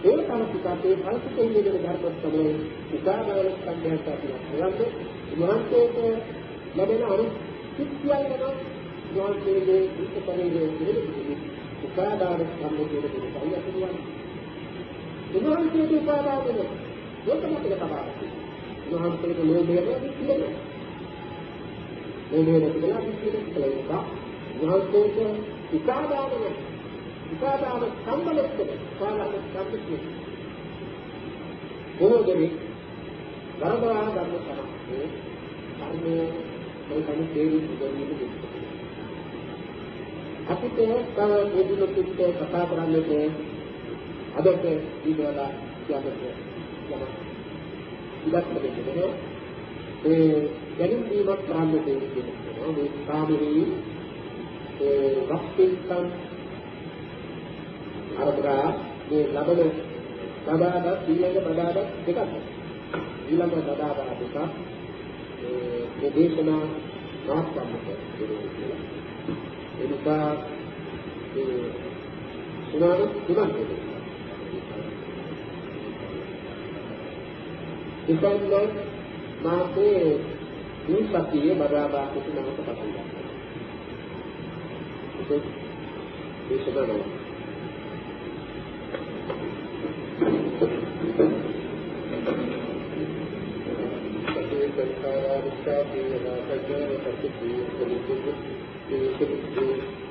ඒ ඵලසිතේ ඵලසිතේ ඉන්න ධර්ම තමයි උදාහරණ සම්බන්ධයක් කියනවා. නිර්වාණයට ලැබෙන අරු සිත්යල් වෙනවා. නිර්වාණයේ උත්තරයේ ඉන්නේ උපාදාන සම්මුතියේ දෙකයි අපි කියන්නේ. නිර්වාණයට උපාදාන වෙනවා. ඒක මතක තබා ගන්න. උන්වහන්සේට ලෝභය නැති කියලා. ලෝභය නැති කියලා අපි කියන එක. උන්වහන්සේට උපාදාන නැහැ. උපාදාන සම්බලස්ත උපාදාන සම්පූර්ණ. බොහෝදෙනෙක් වරදවා ගන්න තරම් කර්මය මේ කම තේරුම් ගන්න දෙන්න. අපිට තව පොදුලුකිට කතා කරන්නට අදට ඊළඟ කියන්න ඉලක්ක දෙන්නේ ඒ දැනුම් දීමක් කරන්න තියෙනවා මේ සාමෙහි ඒ වක්තින්කම් අරබරා මේ ලබන බදාද ඊළඟ බදාද දෙකක් ඊළඟ බදාද දෙකක් ඒ දේශනා නවත්වන්නට ඒ නිසා ඒ සුණාන තුනක් ડિසෙම්බර් මාසයේ මේ සතියේ බදාදා කුතු නැවත පටන් ගන්නවා. ඒක දේශනාව. සංඛාරාදිච්ඡා දේවනා සජ්ජන සත්‍ය දීර්ඝ දුක්ඛ